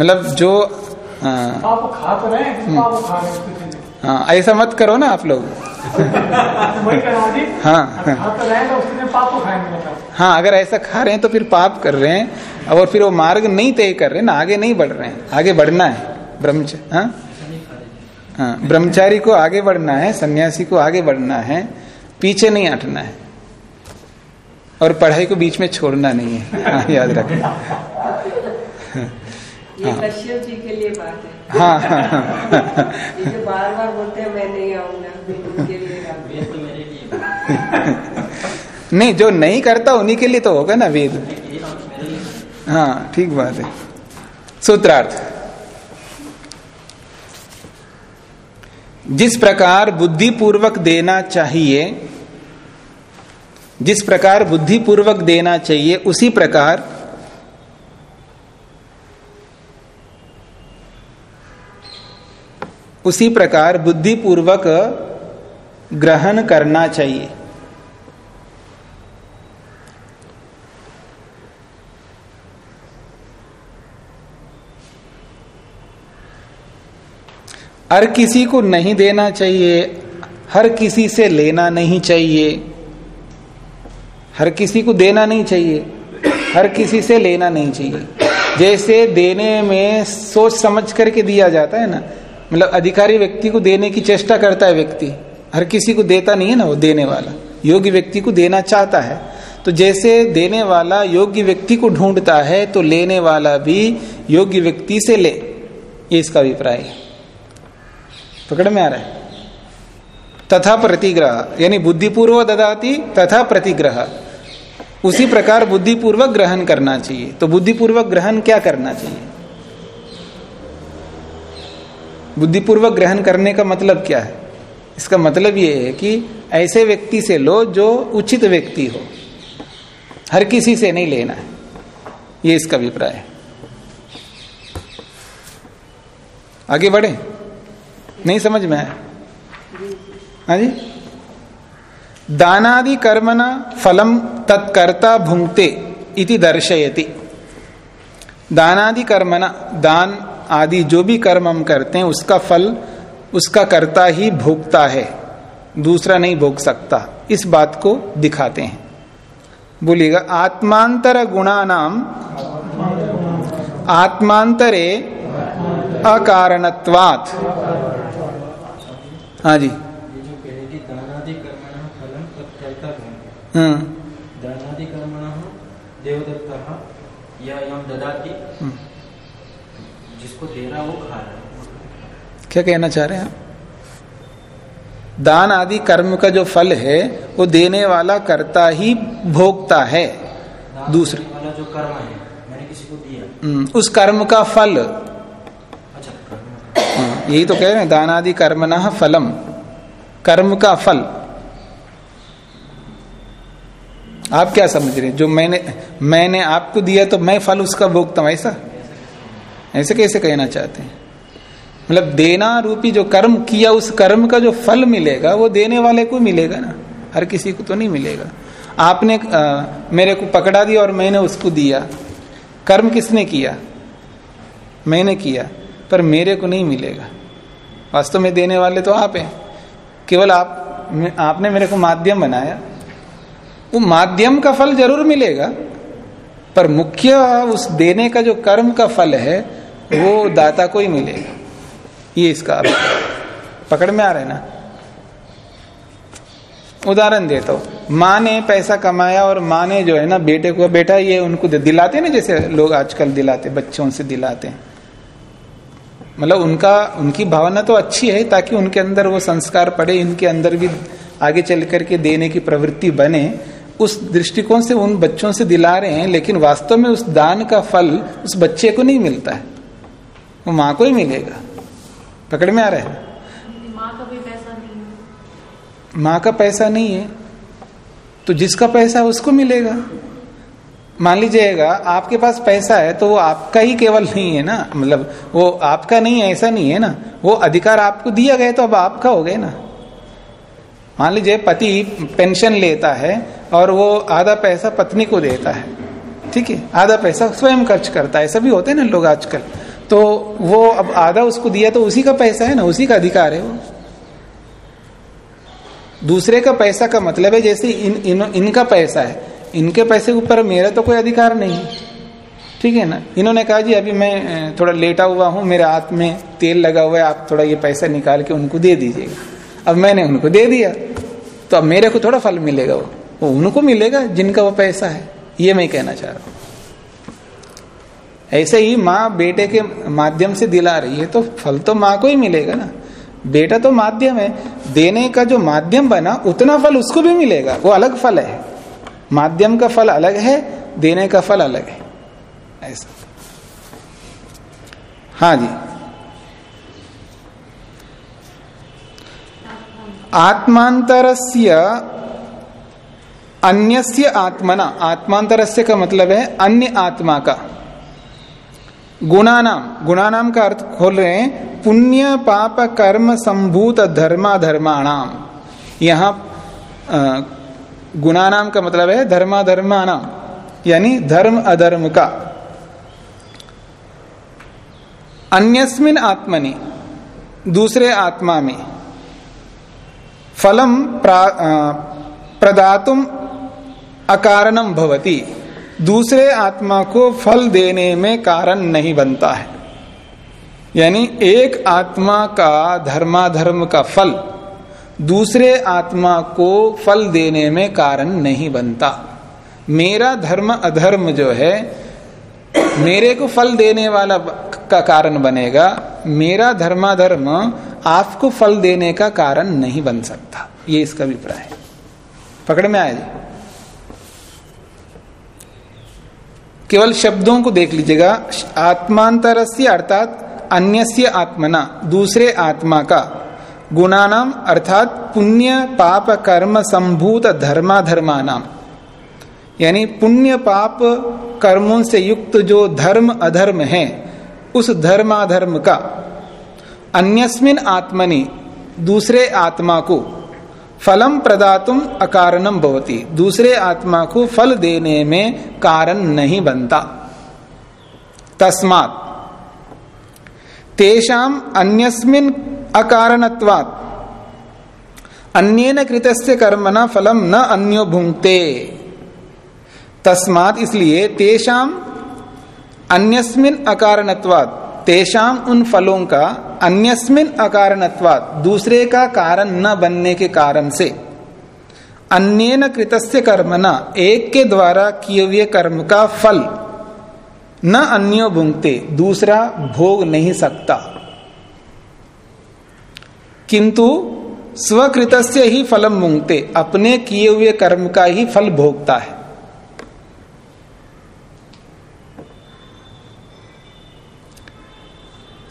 मतलब जो आप खा तो रहे हैं आप खा रहे हाँ ऐसा मत करो ना आप लोग। हाँ हाँ अगर ऐसा खा रहे हैं तो फिर पाप कर रहे हैं। और फिर वो मार्ग नहीं तय कर रहे हैं ना आगे नहीं बढ़ रहे हैं। आगे बढ़ना है ब्रह्मचारी हाँ? हाँ ब्रह्मचारी को आगे बढ़ना है सन्यासी को आगे बढ़ना है पीछे नहीं हटना है। और पढ़ाई को बीच में छोड़ना नहीं है। [LAUGHS] हाँ, याद रखना ये [LAUGHS] हाँ। कश्यप जी के लिए बात है। हाँ हाँ, हाँ, जो बार बार बोलते हैं मैं नहीं आऊँगा [LAUGHS] नहीं जो नहीं करता उन्हीं के लिए तो होगा ना वेद। हाँ। ठीक बात है। सूत्रार्थ। जिस प्रकार बुद्धि पूर्वक देना चाहिए जिस प्रकार बुद्धिपूर्वक देना चाहिए, उसी प्रकार उसी प्रकार बुद्धिपूर्वक ग्रहण करना चाहिए। हर किसी को नहीं देना चाहिए, हर किसी से लेना नहीं चाहिए। हर किसी को देना नहीं चाहिए। हर किसी से लेना नहीं चाहिए। जैसे देने में सोच समझ करके दिया जाता है ना मतलब अधिकारी व्यक्ति को देने की चेष्टा करता है व्यक्ति। हर किसी को देता नहीं है ना वो देने वाला। योग्य व्यक्ति को देना चाहता है। तो जैसे देने वाला योग्य व्यक्ति को ढूंढता है तो लेने वाला भी योग्य व्यक्ति से ले। ये इसका अभिप्राय है। पकड़ में आ रहा है। तथा प्रतिग्रह, यानी बुद्धिपूर्व ददाती तथा प्रतिग्रह। उसी प्रकार बुद्धिपूर्वक ग्रहण करना चाहिए। तो बुद्धिपूर्वक ग्रहण क्या करना चाहिए? बुद्धिपूर्वक ग्रहण करने का मतलब क्या है? इसका मतलब ये है कि ऐसे व्यक्ति से लो जो उचित व्यक्ति हो। हर किसी से नहीं लेना है। ये इसका अभिप्राय है। आगे बढ़े। नहीं समझ में आया। हाँ जी? दानादि कर्मना फलम तत्कर्ता भुंगते इति दर्शयति। दानादि कर्मना दान आदि जो भी कर्म हम करते हैं, उसका फल, उसका कर्ता ही भोगता है। दूसरा नहीं भोग सकता। इस बात को दिखाते हैं। बोलिएगा, आत्मांतर गुणा नाम आत्मांतरे अकारणत्वात्। हाँ जी। देवदत्ता या ददाती। जिसको दे रहा वो खा रहा क्या कहना चाह रहे हैं दान आदि कर्म का जो फल है वो देने वाला करता ही भोगता है। दूसरे। वाला जो कर्म है मैंने किसी को दिया। हम्म, उस कर्म का फल। अच्छा हाँ, यही तो कह रहे हैं दान आदि कर्म न फलम। कर्म का फल। आप क्या समझ रहे हैं? जो मैंने मैंने आपको दिया तो मैं फल उसका भोगता हूँ ऐसा? ऐसे कैसे कहना चाहते हैं? मतलब देना रूपी जो कर्म किया उस कर्म का जो फल मिलेगा वो देने वाले को मिलेगा ना? हर किसी को तो नहीं मिलेगा। आपने आ, मेरे को पकड़ा दिया और मैंने उसको दिया। कर्म किसने किया? मैंने किया पर मेरे को नहीं मिलेगा। वास्तव में देने वाले तो आप हैं। केवल आप आपने मेरे को माध्यम बनाया। वो माध्यम का फल ज़रूर मिलेगा, पर मुख्य उस देने का जो कर्म का फल है, वो दाता को ही मिलेगा। ये इसका अर्थ पकड़ में आ रहा ना? उदाहरण देता हूँ। माँ ने पैसा कमाया और माँ ने जो है ना, बेटे को, बेटा ये उनको दिलाते ना, जैसे लोग आजकल दिलाते, बच्चों से दिलाते हैं। मतलब उनका, उनकी भावना तो अच्छी है, ताकि उनके अंदर वो संस्कार पड़े, इनके अंदर भी आगे चल करके देने की प्रवृत्ति बने उस दृष्टिकोण से उन बच्चों से दिला रहे हैं लेकिन वास्तव में उस दान का फल उस बच्चे को नहीं मिलता है। वो माँ को ही मिलेगा। पकड़ में आ रहा है? माँ का भी पैसा नहीं है। माँ का पैसा नहीं है तो जिसका पैसा है उसको मिलेगा। मान लीजिएगा आपके पास पैसा है तो वो आपका ही केवल नहीं है ना? मतलब वो आपका नहीं है ऐसा नहीं है ना? वो अधिकार आपको दिया गया तो अब आपका हो गया ना? मान लीजिए पति पेंशन लेता है और वो आधा पैसा पत्नी को देता है। ठीक है? आधा पैसा स्वयं खर्च करता है। ऐसा भी होते हैं ना लोग आजकल। तो वो अब आधा उसको दिया तो उसी का पैसा है ना? उसी का अधिकार है वो। दूसरे का पैसा का मतलब है जैसे इन, इन इनका पैसा है। इनके पैसे ऊपर मेरा तो कोई अधिकार नहीं। ठीक है ना? इन्होंने कहा जी अभी मैं थोड़ा लेटा हुआ हूँ। मेरे हाथ में तेल लगा हुआ है। आप थोड़ा ये पैसा निकाल के उनको दे दीजिएगा। अब मैंने उनको दे दिया। तो अब मेरे को थोड़ा फल मिलेगा वो। वो उनको मिलेगा जिनका वो पैसा है। ये मैं कहना चाह रहा हूँ। ऐसे ही माँ बेटे के माध्यम से दिला रही है तो फल तो माँ को ही मिलेगा ना। बेटा तो माध्यम है। देने का जो माध्यम बना, उतना फल उसको भी मिलेगा। वो अलग फल है। माध्यम का फल अलग है, देने का फल अलग है। ऐसा। हाँ जी। आत्मांतरस्य अन्यस्य आत्मना, आत्मांतरस्य का मतलब है अन्य आत्मा का। गुणानाम गुणानाम का अर्थ खोल रहे हैं, पुण्य, पाप, कर्म, संभूत, धर्मा, धर्माणाम। यहाँ गुणानाम का मतलब है धर्मा, धर्माणाम, यानी धर्म, अधर्म का। अन्यस्मिन आत्मनि, दूसरे आत्मा में, फलम प्रदातुम अकारणम भवती। दूसरे आत्मा को फल देने में कारण नहीं बनता है। यानी एक आत्मा का धर्माधर्म का फल, दूसरे आत्मा को फल देने में कारण नहीं बनता। मेरा धर्म अधर्म जो है, मेरे को फल देने वाला का कारण बनेगा, मेरा धर्माधर्म आपको फल देने का कारण नहीं बन सकता। ये इसका अभिप्राय है। पकड़ में आया जी? केवल शब्दों को देख लीजिएगा आत्मांतर अर्थात अन्यस्य आत्मना, दूसरे आत्मा का। गुणानाम अर्थात पुण्य, पाप, कर्म, संभूत धर्मा नाम यानी पुण्य, पाप, कर्मों से युक्त जो धर्म, अधर्म है, उस धर्माधर्म का। अन्यस्मिन आत्मनि, दूसरे आत्मा को फलम प्रदातुम अकारणम भवती। दूसरे आत्मा को फल देने में कारण नहीं बनता। तस्मात। तेषाम अन्यस्मिन अकारणत्वात्। अन्यन कृतस्य कर्मणा फलम न अन्यो भुंगते तस्मात इसलिए तेषाम अन्यस्मिन अकारणत्वात्। तेषाम उन फलों का, अन्यस्मिन अकारणत्वात दूसरे का कारण न बनने के कारण से। अन्य कृतस्य कर्मना एक के द्वारा किए हुए कर्म का फल। न अन्यो भूंगते दूसरा भोग नहीं सकता। किंतु स्वकृत ही फलम मुंगते अपने किए हुए कर्म का ही फल भोगता है।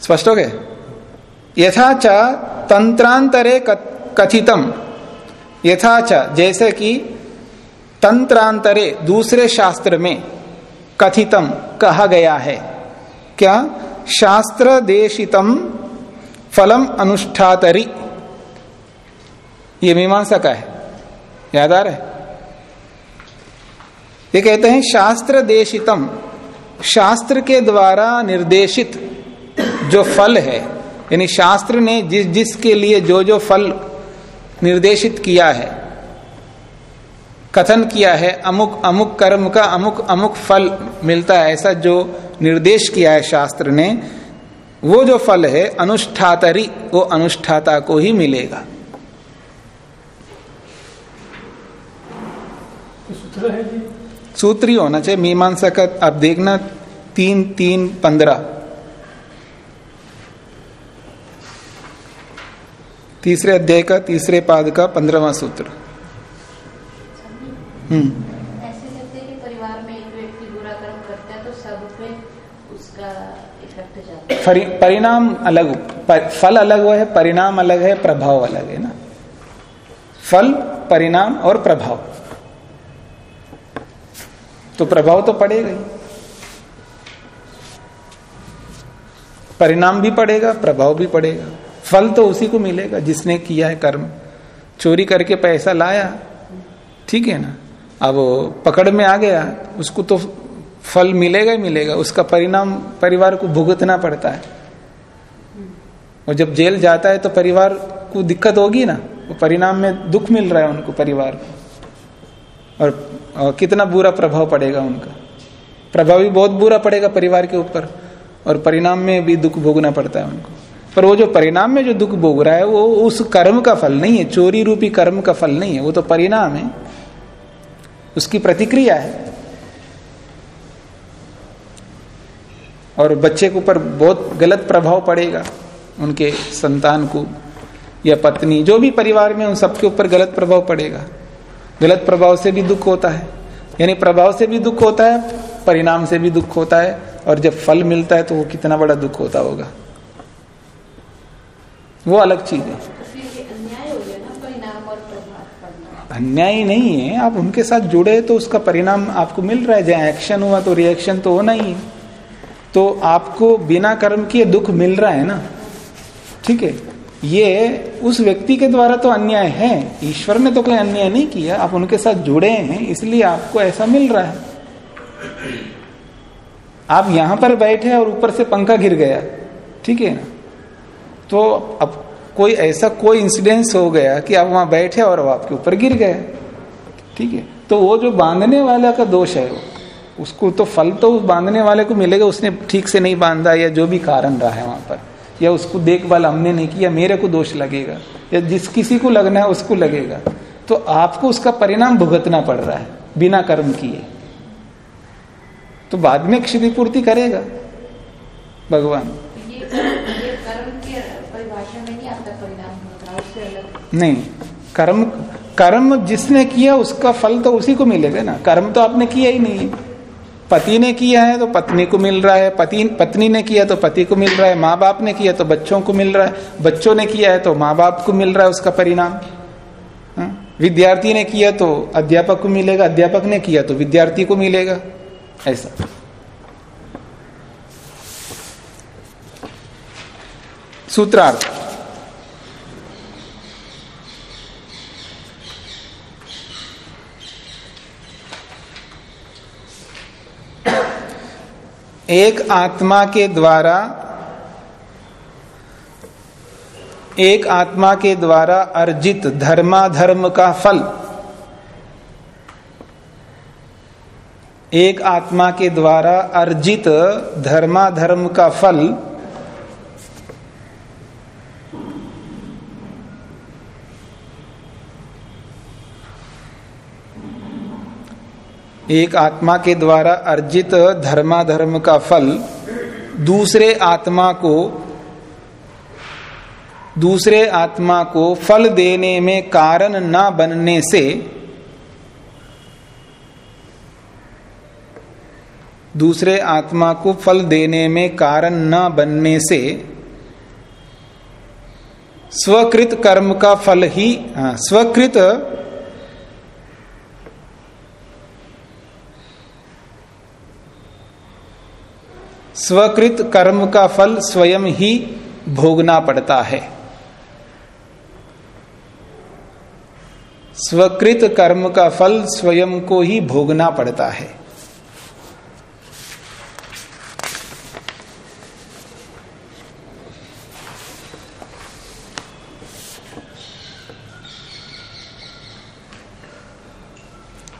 स्पष्ट हो गए? यथाच तंत्रांतरे कथितम। यथाच जैसे कि तंत्रांतरे दूसरे शास्त्र में कथितम कहा गया है। क्या? शास्त्र देशितम फलम अनुष्ठातरी। ये मीमांसा का है। याद आ रहा है? ये कहते हैं शास्त्र देशितम शास्त्र के द्वारा निर्देशित जो फल है यानी शास्त्र ने जिस जिसके लिए जो जो फल निर्देशित किया है कथन किया है अमुक अमुक कर्म का अमुक अमुक फल मिलता है ऐसा जो निर्देश किया है शास्त्र ने वो जो फल है अनुष्ठातरी वो अनुष्ठाता को ही मिलेगा। सूत्र है जी। सूत्र ही होना चाहिए मीमांसा का आप देखना तीन तीन पंद्रह। तीसरे अध्याय का तीसरे पाद का पंद्रहवा सूत्र। हम्म। तो परिणाम अलग पर, फल अलग हुआ है परिणाम अलग है प्रभाव अलग है ना। फल परिणाम और प्रभाव। तो प्रभाव तो पड़ेगा ही। परिणाम भी पड़ेगा प्रभाव भी पड़ेगा। फल तो उसी को मिलेगा जिसने किया है कर्म। चोरी करके पैसा लाया ठीक है ना? अब पकड़ में आ गया उसको तो फल मिलेगा ही मिलेगा उसका परिणाम परिवार को भुगतना पड़ता है। और जब जेल जाता है तो परिवार को दिक्कत होगी ना? वो परिणाम में दुख मिल रहा है उनको परिवार को। और, और कितना बुरा प्रभाव पड़ेगा उनका। प्रभाव भी बहुत बुरा पड़ेगा परिवार के ऊपर और परिणाम में भी दुख भोगना पड़ता है उनको। पर वो जो परिणाम में जो दुख भोग रहा है, वो उस कर्म का फल नहीं है, चोरी रूपी कर्म का फल नहीं है, वो तो परिणाम है। उसकी प्रतिक्रिया है। और बच्चे के ऊपर बहुत गलत प्रभाव पड़ेगा, उनके संतान को या पत्नी, जो भी परिवार में उन सबके ऊपर गलत प्रभाव पड़ेगा। गलत प्रभाव से भी दुख होता है। यानी प्रभाव से भी दुख होता है, परिणाम से भी दुख होता है, और जब फल मिलता है तो वो कितना बड़ा दुख होता होगा। वो अलग चीज़ है। अन्याय नहीं है, आप उनके साथ जुड़े तो उसका परिणाम आपको मिल रहा है। जहाँ एक्शन हुआ तो रिएक्शन तो होना ही है। तो आपको बिना कर्म किए दुख मिल रहा है ना? ठीक है? ये उस व्यक्ति के द्वारा तो अन्याय है। ईश्वर ने तो कोई अन्याय नहीं किया। आप उनके साथ जुड़े हैं, इसलिए आपको ऐसा मिल रहा है। आप यहाँ पर बैठे और ऊपर से पंखा गिर गया। ठीक है? ना तो अब कोई ऐसा कोई इंसिडेंस हो गया कि आप वहाँ बैठे और वो आपके ऊपर गिर गए। ठीक है? तो वो जो बांधने वाला का दोष है वो, उसको तो फल तो बांधने वाले को मिलेगा, उसने ठीक से नहीं बांधा या जो भी कारण रहा है वहाँ पर। या उसको देखभाल हमने नहीं किया मेरे को दोष लगेगा, या जिस किसी को लगना है उसको लगेगा। तो आपको उसका परिणाम भुगतना पड़ रहा है, बिना कर्म किए। तो बाद में क्षतिपूर्ति करेगा। भगवान ये ये कर्म के परिभाषा में नहीं आता परिणाम होता उससे अलग नहीं, कर्म कर्म जिसने किया उसका फल तो उसी को मिलेगा ना। कर्म तो आपने किया ही नहीं। पति ने किया है तो पत्नी को मिल रहा है, पति, पत्नी ने किया तो पति को मिल रहा है माँ बाप ने किया तो बच्चों को मिल रहा है, बच्चों ने किया है तो माँ बाप को मिल रहा है उसका परिणाम। हाँ? विद्यार्थी ने किया तो अध्यापक को मिलेगा, अध्यापक ने किया तो विद्यार्थी को मिलेगा, ऐसा। सूत्रार्थ। एक आत्मा के द्वारा, एक आत्मा के द्वारा अर्जित धर्माधर्म का फल, एक आत्मा के द्वारा अर्जित धर्माधर्म का फल एक आत्मा के द्वारा अर्जित धर्माधर्म का फल दूसरे आत्मा को दूसरे आत्मा को फल देने में कारण न बनने से दूसरे आत्मा को फल देने में कारण न बनने से स्वकृत कर्म का फल ही हाँ, स्वकृत स्वकृत कर्म का फल स्वयं ही भोगना पड़ता है। स्वकृत कर्म का फल स्वयं को ही भोगना पड़ता है।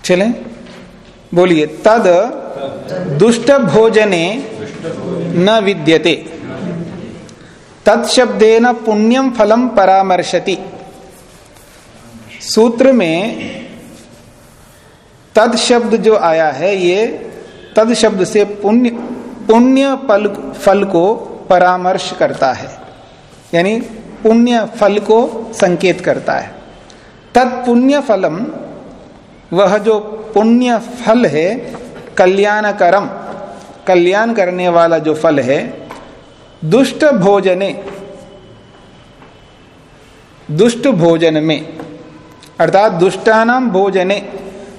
चलें? बोलिए तद दुष्ट भोजने न विद्यते। तत्शब्देन पुण्यम फलम परामर्शति। सूत्र में तद शब्द जो आया है, ये तद शब्द से पुण्य पुण्य फल फल को परामर्श करता है। यानी पुण्य फल को संकेत करता है। तत्पुण्य फलम, वह जो पुण्य फल है, कल्याणकरम कल्याण करने वाला जो फल है, दुष्ट भोजने, दुष्ट भोजन में, अर्थात दुष्टानाम भोजने,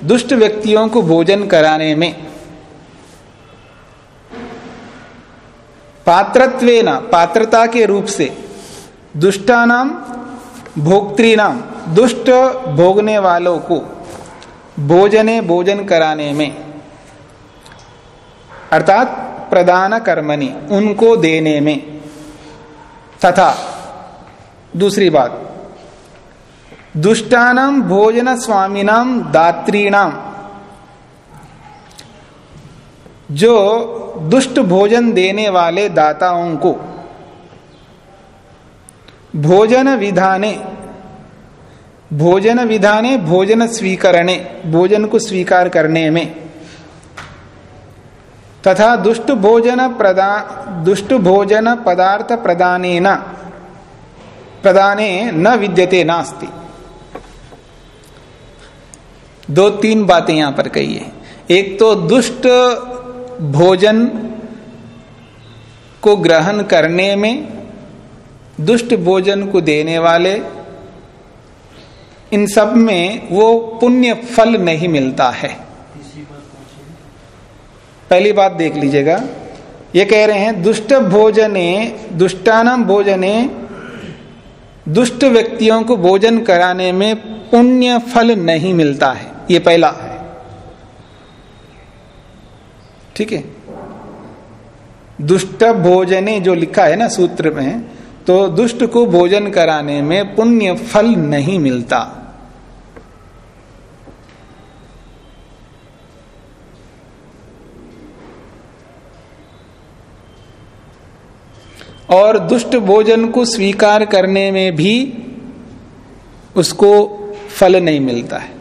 दुष्ट व्यक्तियों को भोजन कराने में, पात्रत्वेना, पात्रता के रूप से दुष्टानाम भोक्तृनाम दुष्ट भोगने वालों को, भोजने, भोजन कराने में अर्थात प्रदान कर्मणि उनको देने में। तथा दूसरी बात दुष्टानाम भोजन स्वामीनाम दात्रीणाम जो दुष्ट भोजन देने वाले दाताओं को भोजन विधाने भोजन विधाने भोजन स्वीकरणे, भोजन को स्वीकार करने में तथा दुष्ट भोजन प्रदा दुष्ट भोजन पदार्थ प्रदाने प्रदाने न विद्यते, नास्ति। दो तीन बातें यहाँ पर कही है। एक तो दुष्ट भोजन को ग्रहण करने में दुष्ट भोजन को देने वाले, इन सब में वो पुण्य फल नहीं मिलता है। पहली बात देख लीजिएगा। ये कह रहे हैं, दुष्ट भोजने दुष्टानाम भोजने, दुष्ट व्यक्तियों को भोजन कराने में पुण्य फल नहीं मिलता है। ये पहला है। ठीक है? दुष्ट भोजने जो लिखा है ना सूत्र में तो दुष्ट को भोजन कराने में पुण्य फल नहीं मिलता। और दुष्ट भोजन को स्वीकार करने में भी उसको फल नहीं मिलता है।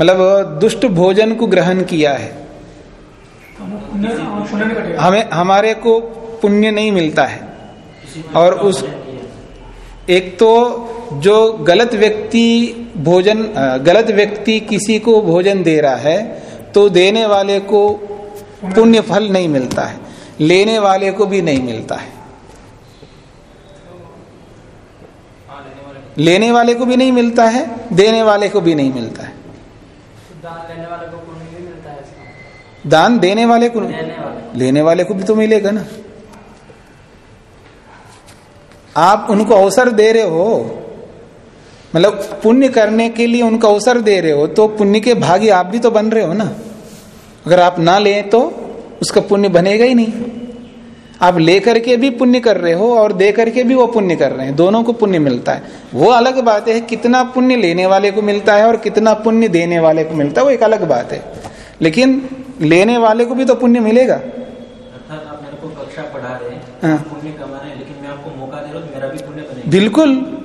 मतलब दुष्ट भोजन को ग्रहण किया है। हमें, हमारे को पुण्य नहीं मिलता है। और उस, एक तो जो गलत व्यक्ति भोजन गलत व्यक्ति किसी को भोजन दे रहा है तो देने वाले को पुण्य फल नहीं मिलता है। लेने वाले को भी नहीं मिलता है। लेने वाले को भी नहीं मिलता है, देने वाले को भी नहीं मिलता है। दान दान वाले को लेने वाले को भी तो मिलेगा ना। आप उनको अवसर दे रहे हो मतलब पुण्य करने के लिए उनको अवसर दे रहे हो तो पुण्य के भागी आप भी तो बन रहे हो ना। अगर आप ना लें तो उसका पुण्य बनेगा ही नहीं। आप लेकर के भी पुण्य कर रहे हो और दे करके भी वो पुण्य कर रहे हैं। दोनों को पुण्य मिलता है। वो अलग बात है कितना पुण्य लेने वाले को मिलता है और कितना पुण्य देने वाले को मिलता है। वो एक अलग बात है। लेकिन लेने वाले को भी तो पुण्य मिलेगा। आप मेरे को कक्षा पढ़ा रहे हैं। पुण्य कमा रहे लेकिन मैं आपको मौका दे रहा मेरा भी पुण्य बनेगा। बिल्कुल।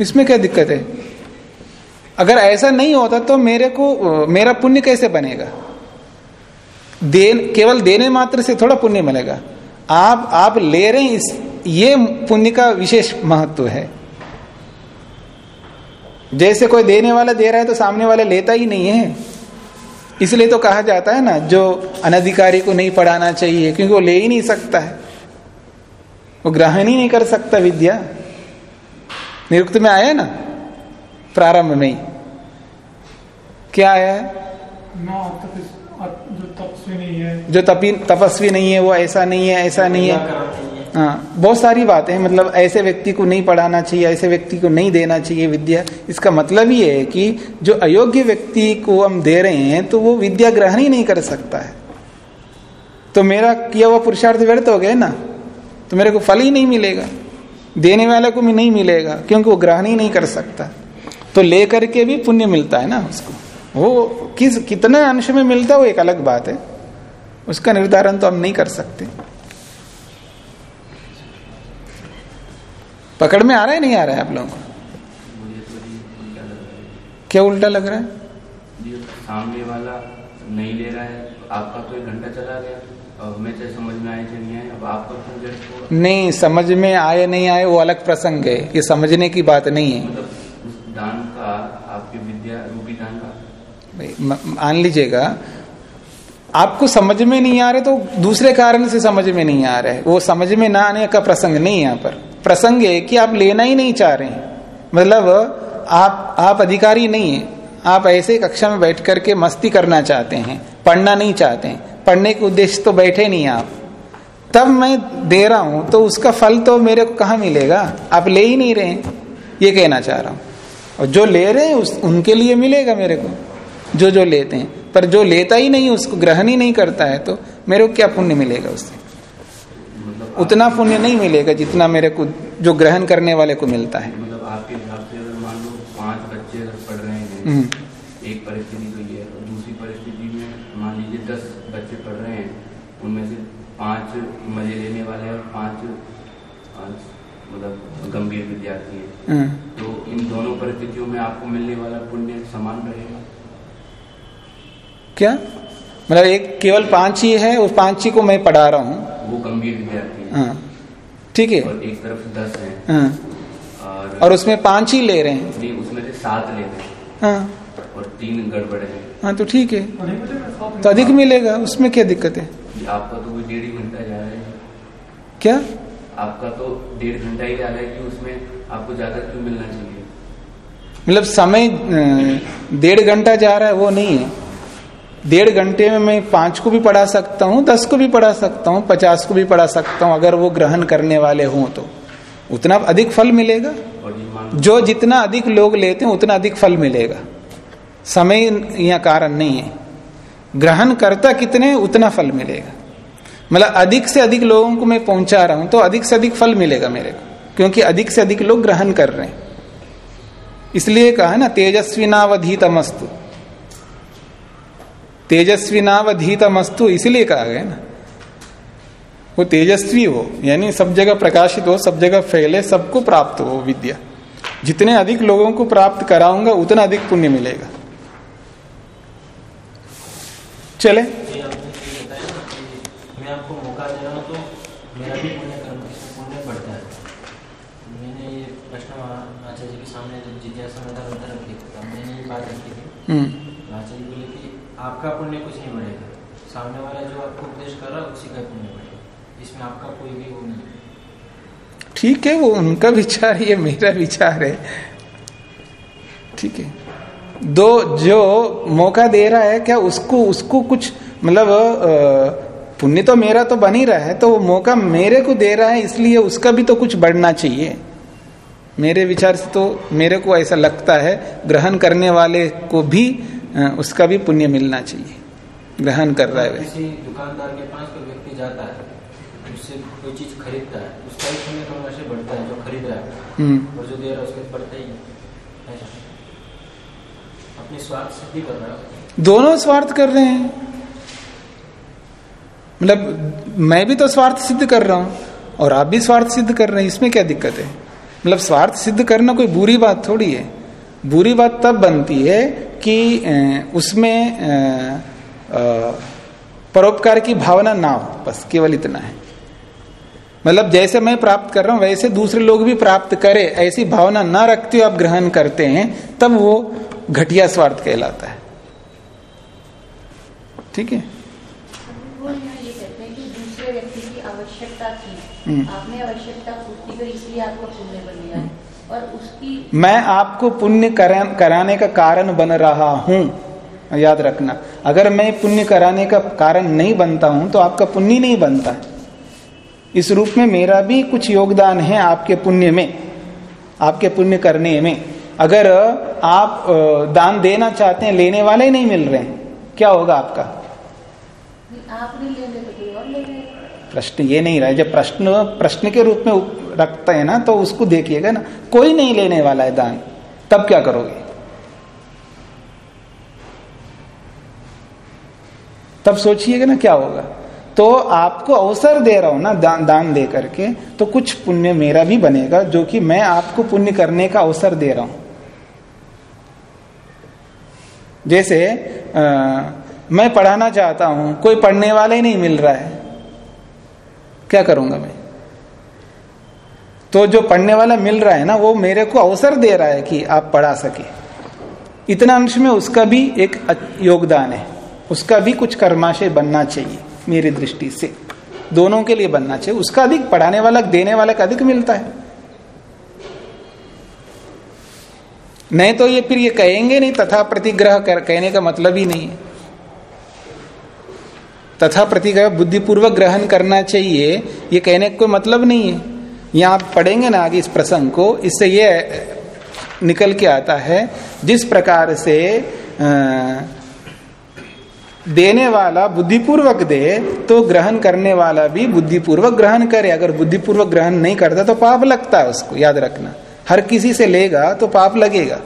इसमें क्या दिक्कत है? अगर ऐसा नहीं होता तो मेरे को मेरा पुण्य कैसे बनेगा? दे केवल देने मात्र से थोड़ा पुण्य मिलेगा। आप आप ले रहे हैं इस, ये पुण्य का विशेष महत्व है। जैसे कोई देने वाला दे रहा है तो सामने वाला लेता ही नहीं है। इसलिए तो कहा जाता है ना, जो अनधिकारी को नहीं पढ़ाना चाहिए, क्योंकि वो ले ही नहीं सकता है। वो ग्रहण ही नहीं कर सकता विद्या। निरुक्त में आया ना, प्रारंभ में ही। क्या आया? है जो तपस्वी नहीं है। जो तपी तपस्वी नहीं है वो ऐसा नहीं है। ऐसा नहीं है। हाँ बहुत सारी बातें हैं मतलब ऐसे व्यक्ति को नहीं पढ़ाना चाहिए ऐसे व्यक्ति को नहीं देना चाहिए विद्या। इसका मतलब ये है कि जो अयोग्य व्यक्ति को हम दे रहे हैं तो वो विद्या ग्रहण ही नहीं कर सकता है। तो मेरा किया हुआ पुरुषार्थ व्यर्थ हो गया ना? तो मेरे को फल ही नहीं मिलेगा। देने वाले को भी नहीं मिलेगा क्योंकि वो ग्रहण ही नहीं कर सकता। तो लेकर के भी पुण्य मिलता है ना उसको। वो किस कितने अंश में मिलता है वो एक अलग बात है। उसका निर्धारण तो हम नहीं कर सकते। पकड़ में आ रहा है नहीं आ रहा है आप लोगों को? क्या उल्टा लग रहा है? सामने वाला नहीं ले रहा है। आपका तो एक घंटा चला गया। और हमें चाहे समझ में आए नहीं आए अब आपका तो नहीं समझ में आए नहीं आए वो अलग प्रसंग है। ये समझने की बात नहीं है। मतलब दान का आपके विद्या रूपी दान का भाई, म- मान लीजिएगा, आपको समझ में नहीं आ रहे तो दूसरे कारण से समझ में नहीं आ रहे। वो समझ में ना आने का प्रसंग नहीं यहाँ पर। प्रसंग है कि आप लेना ही नहीं चाह रहे हैं। मतलब आप आप अधिकारी नहीं है। आप ऐसे कक्षा में बैठ करके मस्ती करना चाहते हैं, पढ़ना नहीं चाहते हैं। पढ़ने के उद्देश्य तो बैठे नहीं आप। तब मैं दे रहा हूँ तो उसका फल तो मेरे को कहा मिलेगा? आप ले ही नहीं रहे ये कहना चाह रहा हूँ। और जो ले रहे हैं उनके लिए मिलेगा मेरे को। जो जो लेते हैं। पर जो लेता ही नहीं उसको ग्रहण ही नहीं करता है तो मेरे को क्या पुण्य मिलेगा उससे? उतना पुण्य नहीं मिलेगा जितना मेरे को जो ग्रहण करने वाले को मिलता है। मतलब आपके हिसाब से अगर मान लो पाँच बच्चे पढ़ रहे हैं हम्म, एक परिस्थिति तो ये है दूसरी परिस्थिति में मान लीजिए दस बच्चे पढ़ रहे हैं उनमें से पाँच मज़े लेने वाले हैं और पाँच पाँच मतलब गंभीर विद्यार्थी हैं। हम्म। तो इन दोनों परिस्थितियों में आपको मिलने वाला पुण्य समान रहेगा? क्या? मतलब एक केवल पाँच ही है उस पाँच ही को मैं पढ़ा रहा हूँ। वो गंभीर विद्यार्थी हाँ। ठीक है। और एक तरफ़ दस है। हाँ। और, और उसमें पाँच ही ले रहे हैं। नहीं उसमें से सात लेते हैं। हाँ। और तीन गड़बड़ है। हाँ तो ठीक है। तो अधिक मिलेगा उसमें क्या दिक्कत है? आपका तो डेढ़ ही घंटा जा रहा है। क्या? आपका तो डेढ़ घंटा ही जा रहा है कि उसमें आपको ज़्यादा क्यों मिलना चाहिए? मतलब समय डेढ़ घंटा जा रहा है वो नहीं है। डेढ़ घंटे में मैं पाँच को भी पढ़ा सकता हूँ, दस को भी पढ़ा सकता हूँ, पचास को भी पढ़ा सकता हूँ, अगर वो ग्रहण करने वाले हों तो। उतना अधिक फल मिलेगा? ये जो जितना अधिक लोग लेते हैं, उतना अधिक फल मिलेगा। समय यहाँ कारण नहीं है। ग्रहण करता कितने, उतना फल मिलेगा। मतलब अधिक से अधिक लोगों को मैं पहुँचा रहा हूँ तो अधिक से अधिक फल मिलेगा मेरे को, क्योंकि अधिक से अधिक लोग ग्रहण कर रहे हैं। इसलिए कहा ना तेजस्विनावधीतमस्तु तेजस्विनावधीतमस्तु इसीलिए कहा गया ना। वो तेजस्वी हो यानी सब जगह प्रकाशित हो सब जगह फैले सबको प्राप्त हो विद्या। जितने अधिक लोगों को प्राप्त कराऊँगा उतना अधिक पुण्य मिलेगा। चले। हम्म। आपका पुण्य कुछ नहीं बढ़ेगा। सामने वाला जो आपको उपदेश कर रहा है, उसी का पुण्य बढ़ेगा। इसमें आपका कोई भी वो नहीं। ठीक है, वो उनका विचार है मेरा विचार है। ठीक है। दो, जो मौका दे रहा है, क्या उसको उसको कुछ मतलब पुण्य तो मेरा तो बन ही रहा है तो वो मौका मेरे को दे रहा है, इसलिए उसका भी तो कुछ बढ़ना चाहिए। मेरे विचार से तो मेरे को ऐसा लगता है, ग्रहण करने वाले को भी उसका भी पुण्य मिलना चाहिए। ग्रहण कर रहा है किसी दुकानदार के पास कोई व्यक्ति जाता है उससे कोई चीज़ खरीदता है उसका भी पुण्य कर्म वैसे बढ़ता है जो खरीद रहा है। हम्म। और जो दे रहा है उसके बढ़ता ही है। ऐसा अपनी स्वार्थ सिद्धि कर रहा है दोनों स्वार्थ कर रहे हैं। मतलब मैं भी तो स्वार्थ सिद्ध कर रहा हूँ और आप भी स्वार्थ सिद्ध कर रहे हैं इसमें क्या दिक्कत है? मतलब स्वार्थ सिद्ध करना कोई बुरी बात थोड़ी है। बुरी बात तब बनती है कि उसमें परोपकार की भावना ना हो बस केवल इतना है। मतलब जैसे मैं प्राप्त कर रहा हूँ वैसे दूसरे लोग भी प्राप्त करे ऐसी भावना ना रखते हुए आप ग्रहण करते हैं तब वो घटिया स्वार्थ कहलाता है। ठीक है? हम्म। आपने आवश्यकता पूर्ति करी इसलिए आपका है और उसकी मैं आपको पुण्य कराने का कारण बन रहा हूँ। याद रखना अगर मैं पुण्य कराने का कारण नहीं बनता हूँ तो आपका पुण्य नहीं बनता। इस रूप में मेरा भी कुछ योगदान है आपके पुण्य में आपके पुण्य करने में। अगर आप दान देना चाहते हैं लेने वाले ही नहीं मिल रहे हैं क्या होगा आपका? आप नहीं लेंगे तो कोई और ले लेगा प्रश्न ये नहीं रहा। जब प्रश्न प्रश्न के रूप में रखते हैं ना तो उसको देखिएगा ना। कोई नहीं लेने वाला है दान। तब क्या करोगे? तब सोचिएगा ना क्या होगा। तो आपको अवसर दे रहा हूँ ना दान दान दे करके तो कुछ पुण्य मेरा भी बनेगा जो कि मैं आपको पुण्य करने का अवसर दे रहा हूँ। जैसे आ, मैं पढ़ाना चाहता हूँ कोई पढ़ने वाला ही नहीं मिल रहा है। क्या करूँगा मैं? तो जो पढ़ने वाला मिल रहा है ना, वो मेरे को अवसर दे रहा है कि आप पढ़ा सके। इतना अंश में उसका भी एक योगदान है। उसका भी कुछ कर्माशय बनना चाहिए, मेरी दृष्टि से। दोनों के लिए बनना चाहिए। उसका अधिक पढ़ाने वाला, देने वाला का अधिक मिलता है। नहीं तो ये फिर ये कहेंगे नहीं, तथा प्रतिग्रह कहने का मतलब ही नहीं है। तथा प्रतिग्रह बुद्धिपूर्वक ग्रहण करना चाहिए, ये कहने का कोई मतलब नहीं है। यहाँ आप पढ़ेंगे ना आगे इस प्रसंग को, इससे ये निकल के आता है, जिस प्रकार से देने वाला बुद्धिपूर्वक दे तो ग्रहण करने वाला भी बुद्धिपूर्वक ग्रहण करे। अगर बुद्धिपूर्वक ग्रहण नहीं करता तो पाप लगता है उसको, याद रखना। हर किसी से लेगा तो पाप लगेगा।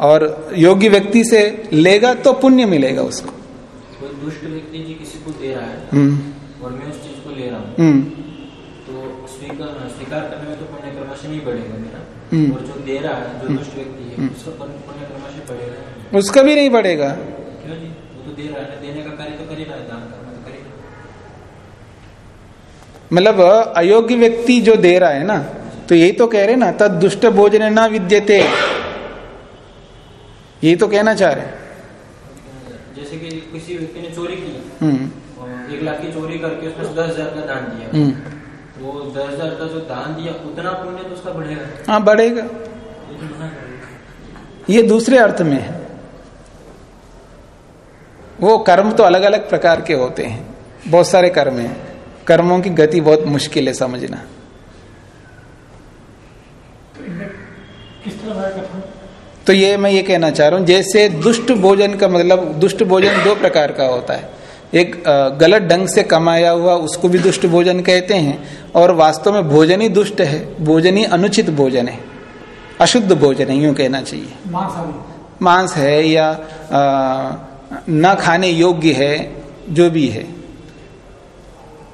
और योग्य व्यक्ति से लेगा तो पुण्य मिलेगा उसको। कोई दुष्ट व्यक्ति जी किसी को दे रहा है हम्म। और मैं उस चीज़ को ले रहा हूँ हम्म। तो स्वीकार स्वीकार करने में तो पुण्य कर्मश नहीं बढ़ेगा मेरा। हम्म। और जो दे रहा है जो दुष्ट व्यक्ति है उसका पुण्य पुण्य कर्मश बढ़ेगा उसका भी नहीं बढ़ेगा क्यों जी? वो तो दे रहा है देने का कार्य तो कर ही रहा है दान कर्म तो ही है मतलब अयोग्य व्यक्ति जो दे रहा है ना तो यही तो कह रहे ना तद दुष्ट भोजन ना विद्यते। यही तो कहना चाह रहे हैं। किसी व्यक्ति ने चोरी की। हम्म। एक लाख की चोरी करके उसने दस हज़ार का दान दिया। हम्म। वो दस हज़ार का जो दान दिया उतना पुण्य तो उसका बढ़ेगा। हाँ बढ़ेगा। ये तो दूसरे अर्थ में है। वो कर्म तो अलग अलग प्रकार के होते हैं। बहुत सारे कर्म हैं। कर्मों की गति बहुत मुश्किल है समझना। तो किस तरह कथन तो ये मैं ये कहना चाह रहा हूँ जैसे दुष्ट भोजन का मतलब दुष्ट भोजन दो प्रकार का होता है। एक गलत ढंग से कमाया हुआ उसको भी दुष्ट भोजन कहते हैं और वास्तव में भोजन ही दुष्ट है भोजन ही अनुचित भोजन है। अशुद्ध भोजन है यूँ कहना चाहिए। मांस है। या न खाने योग्य है जो भी है।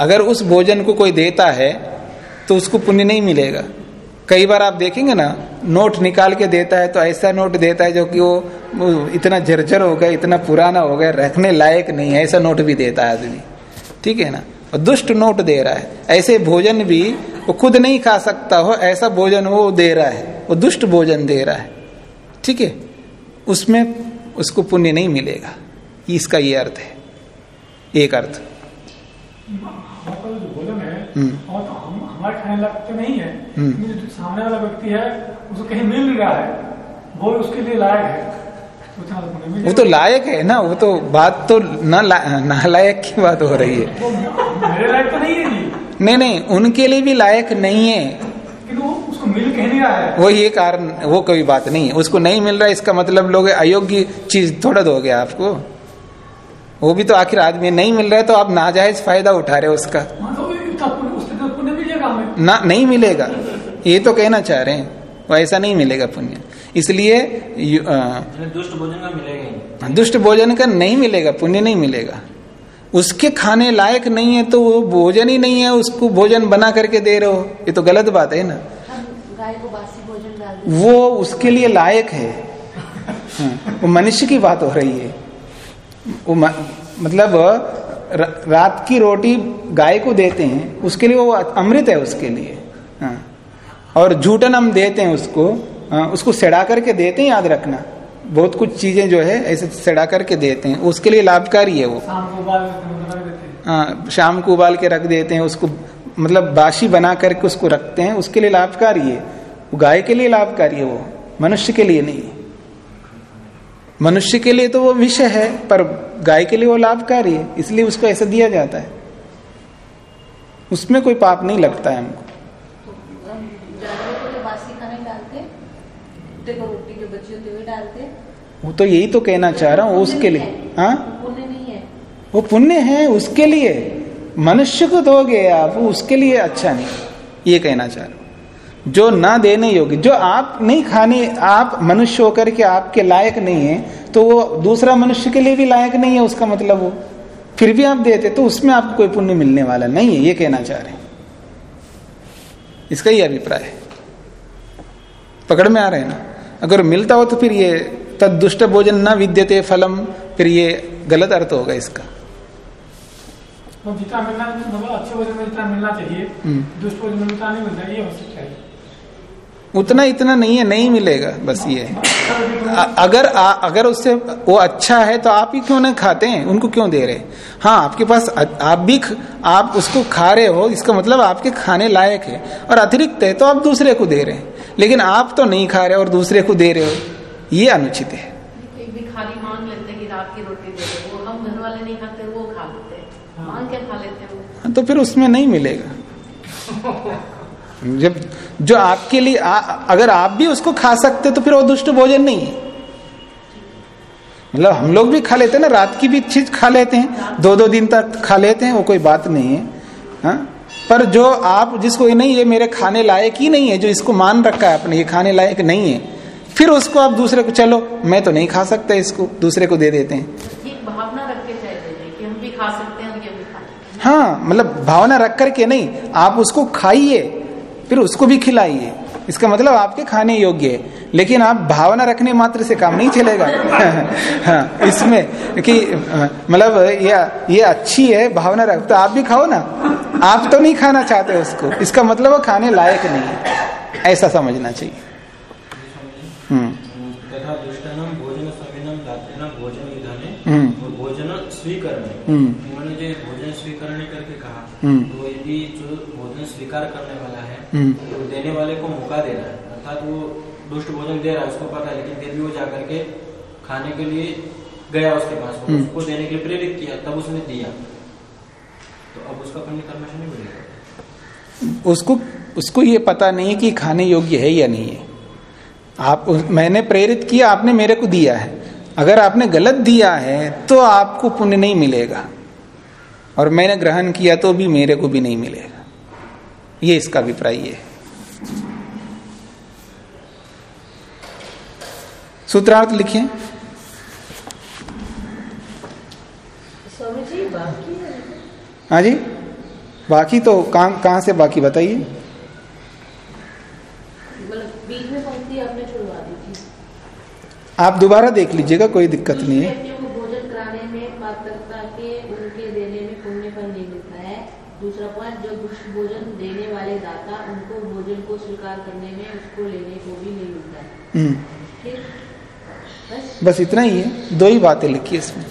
अगर उस भोजन को कोई देता है तो उसको पुण्य नहीं मिलेगा। कई बार आप देखेंगे ना नोट निकाल के देता है तो ऐसा नोट देता है जो कि वो, इतना जर्जर हो गया इतना पुराना हो गया रखने लायक नहीं है ऐसा नोट भी देता है आदमी। ठीक है ना? और दुष्ट नोट दे रहा है। ऐसे भोजन भी वो खुद नहीं खा सकता हो ऐसा भोजन वो दे रहा है। वो दुष्ट भोजन दे रहा है। ठीक है? उसमें उसको पुण्य नहीं मिलेगा। इसका ये अर्थ है। एक अर्थ। हमारा है। और तो लायक तो नहीं है हम्म। जो सामने वाला व्यक्ति है उसको कहीं मिल रहा है। वो उसके लिए लायक है। तो उतना तो वो तो लायक है ना वो तो बात तो न ला, नालायक की बात हो रही है। मेरे लायक तो नहीं है नहीं नहीं उनके लिए भी लायक नहीं है। वो उसको मिल कहीं नहीं रहा है। वो ये कारण वो कोई बात नहीं है। उसको नहीं मिल रहा है इसका मतलब लोग अयोग्य चीज़ थोड़ा दो गया आपको। वो भी तो आखिर आदमी नहीं मिल रहा है तो आप नाजायज फ़ायदा उठा रहे हो उसका हाँ तो इतना पुण्य उससे तो पुण्य मिलेगा हमें ना नहीं मिलेगा। ये तो कहना चाह रहे हैं वो ऐसा नहीं मिलेगा पुण्य। इसलिए अ, दुष्ट भोजन का मिलेगा दुष्ट भोजन का नहीं मिलेगा पुण्य नहीं मिलेगा। उसके खाने लायक नहीं है तो वो भोजन ही नहीं है उसको भोजन बना करके दे रहे हो। ये तो गलत बात है ना। गाय को बासी भोजन वो उसके लिए लायक है। हाँ, वो मनुष्य की बात हो रही है। वो म, मतलब रात की रोटी गाय को देते हैं उसके लिए वो अमृत है उसके लिए। हाँ। और झूठन हम देते हैं उसको हाँ, उसको सड़ा करके देते हैं याद रखना। बहुत कुछ चीज़ें जो है ऐसे सड़ा करके देते हैं। उसके लिए लाभकारी है वो। हैं। हाँ, शाम को उबाल के रख देते हैं उसको मतलब बासी बना करके उसको रखते हैं उसके लिए लाभकारी है। गाय के लिए लाभकारी है वो मनुष्य के लिए नहीं। मनुष्य के लिए तो वो विषय है पर गाय के लिए वो लाभकारी है इसलिए उसको ऐसा दिया जाता है। उसमें कोई पाप नहीं लगता है हमको। तो वो तो यही तो कहना चाह रहा हूँ उसके लिए। हाँ। है? वो पुण्य है। उसके लिए। मनुष्य को दोगे आप उसके लिए अच्छा नहीं। ये कहना चाह रहा हूँ। जो ना देने योग्य जो आप नहीं खाने आप मनुष्य होकर के आपके लायक नहीं है तो वो दूसरा मनुष्य के लिए भी लायक नहीं है उसका मतलब वो। फिर भी आप देते तो उसमें आपको कोई पुण्य मिलने वाला नहीं है ये कहना चाह रहे हैं। इसका ही अभिप्राय है। पकड़ में आ रहे हैं ना? अगर मिलता हो तो फिर ये तद दुष्ट भोजन न विद्यते फलम फिर ये गलत अर्थ होगा इसका। तो जितना मिलना मतलब अच्छे भोजन मिलना चाहिए हम्म। दुष्ट भोजन में उतना नहीं मिलता ये हो सकता है। उतना इतना नहीं है नहीं मिलेगा बस ये है। अगर आ, अगर उससे वो अच्छा है तो आप ही क्यों नहीं खाते हैं? उनको क्यों दे रहे हाँ? आपके पास अ- आप भी आप उसको खा रहे हो इसका मतलब आपके खाने लायक है और अतिरिक्त है तो आप दूसरे को दे रहे हैं। लेकिन आप तो नहीं खा रहे और दूसरे को दे रहे हो ये अनुचित है? हाँ, तो फिर उसमें नहीं मिलेगा। [LAUGHS] जब जो आपके लिए आ, अगर आप भी उसको खा सकते तो फिर वो दुष्ट भोजन नहीं है। मतलब हम लोग भी खा लेते हैं ना रात की भी चीज़ खा लेते हैं दो दो दिन तक खा लेते हैं वो कोई बात नहीं है हाँ? पर जो आप जिसको ये नहीं ये मेरे खाने लायक ही नहीं है जो इसको मान रखा है अपने ये खाने लायक नहीं है फिर उसको आप दूसरे को चलो मैं तो नहीं खा सकता इसको दूसरे को दे देते हैं। हाँ मतलब भावना रख करके नहीं आप उसको खाइए फिर उसको भी खिलाइए। इसका मतलब आपके खाने योग्य है। लेकिन आप भावना रखने मात्र से काम नहीं चलेगा। [LAUGHS] हाँ, इसमें कि मतलब ये ये अच्छी है भावना रख तो आप भी खाओ ना। आप तो नहीं खाना चाहते उसको। इसका मतलब वो खाने लायक नहीं है। ऐसा समझना चाहिए। हम्म। भोजन तो यदि जो भोजन स्वीकार करने वाला है हम्म। तो देने वाले को मौका दे रहा है। अर्थात वो दुष्ट भोजन दे रहा है उसको पता है लेकिन फिर भी वो जाकर के खाने के लिए गया उसके पास। हम्म। उसको देने के लिए प्रेरित किया तब उसने दिया। तो अब उसका पुण्य कर्म नहीं मिलेगा। उसको उसको ये पता नहीं कि खाने योग्य है या नहीं है। आप मैंने प्रेरित किया आपने मेरे को दिया है। अगर आपने गलत दिया है तो आपको पुण्य नहीं मिलेगा। और मैंने ग्रहण किया तो भी मेरे को भी नहीं मिलेगा। ये इसका अभिप्राय है। सूत्रार्थ लिखिए हाँ? जी? बाकी तो कहाँ कहाँ से बाकी बताइए? मतलब बीच में पंक्ति आपने छुड़वा दी थी। आप दोबारा देख लीजिएगा कोई दिक्कत नहीं है व्यक्तियों को भोजन कराने में पात्रता के उनके देने में पुण्य फल नहीं मिलता है दूसरा पॉइंट जो दुष्ट भोजन देने वाले दाता उनको भोजन को स्वीकार करने में उसको लेने को भी नहीं मिलता है हम्म ठीक बस बस इतना ही है। दो ही बातें लिखी है इसमें।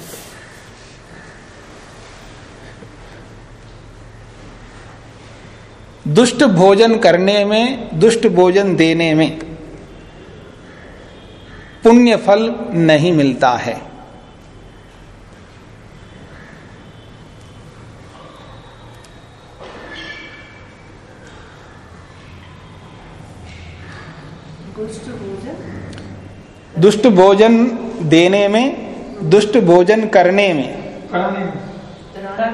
दुष्ट भोजन करने में, दुष्ट भोजन देने में पुण्य फल नहीं मिलता है दुष्ट भोजन दुष्ट भोजन देने में दुष्ट भोजन करने में।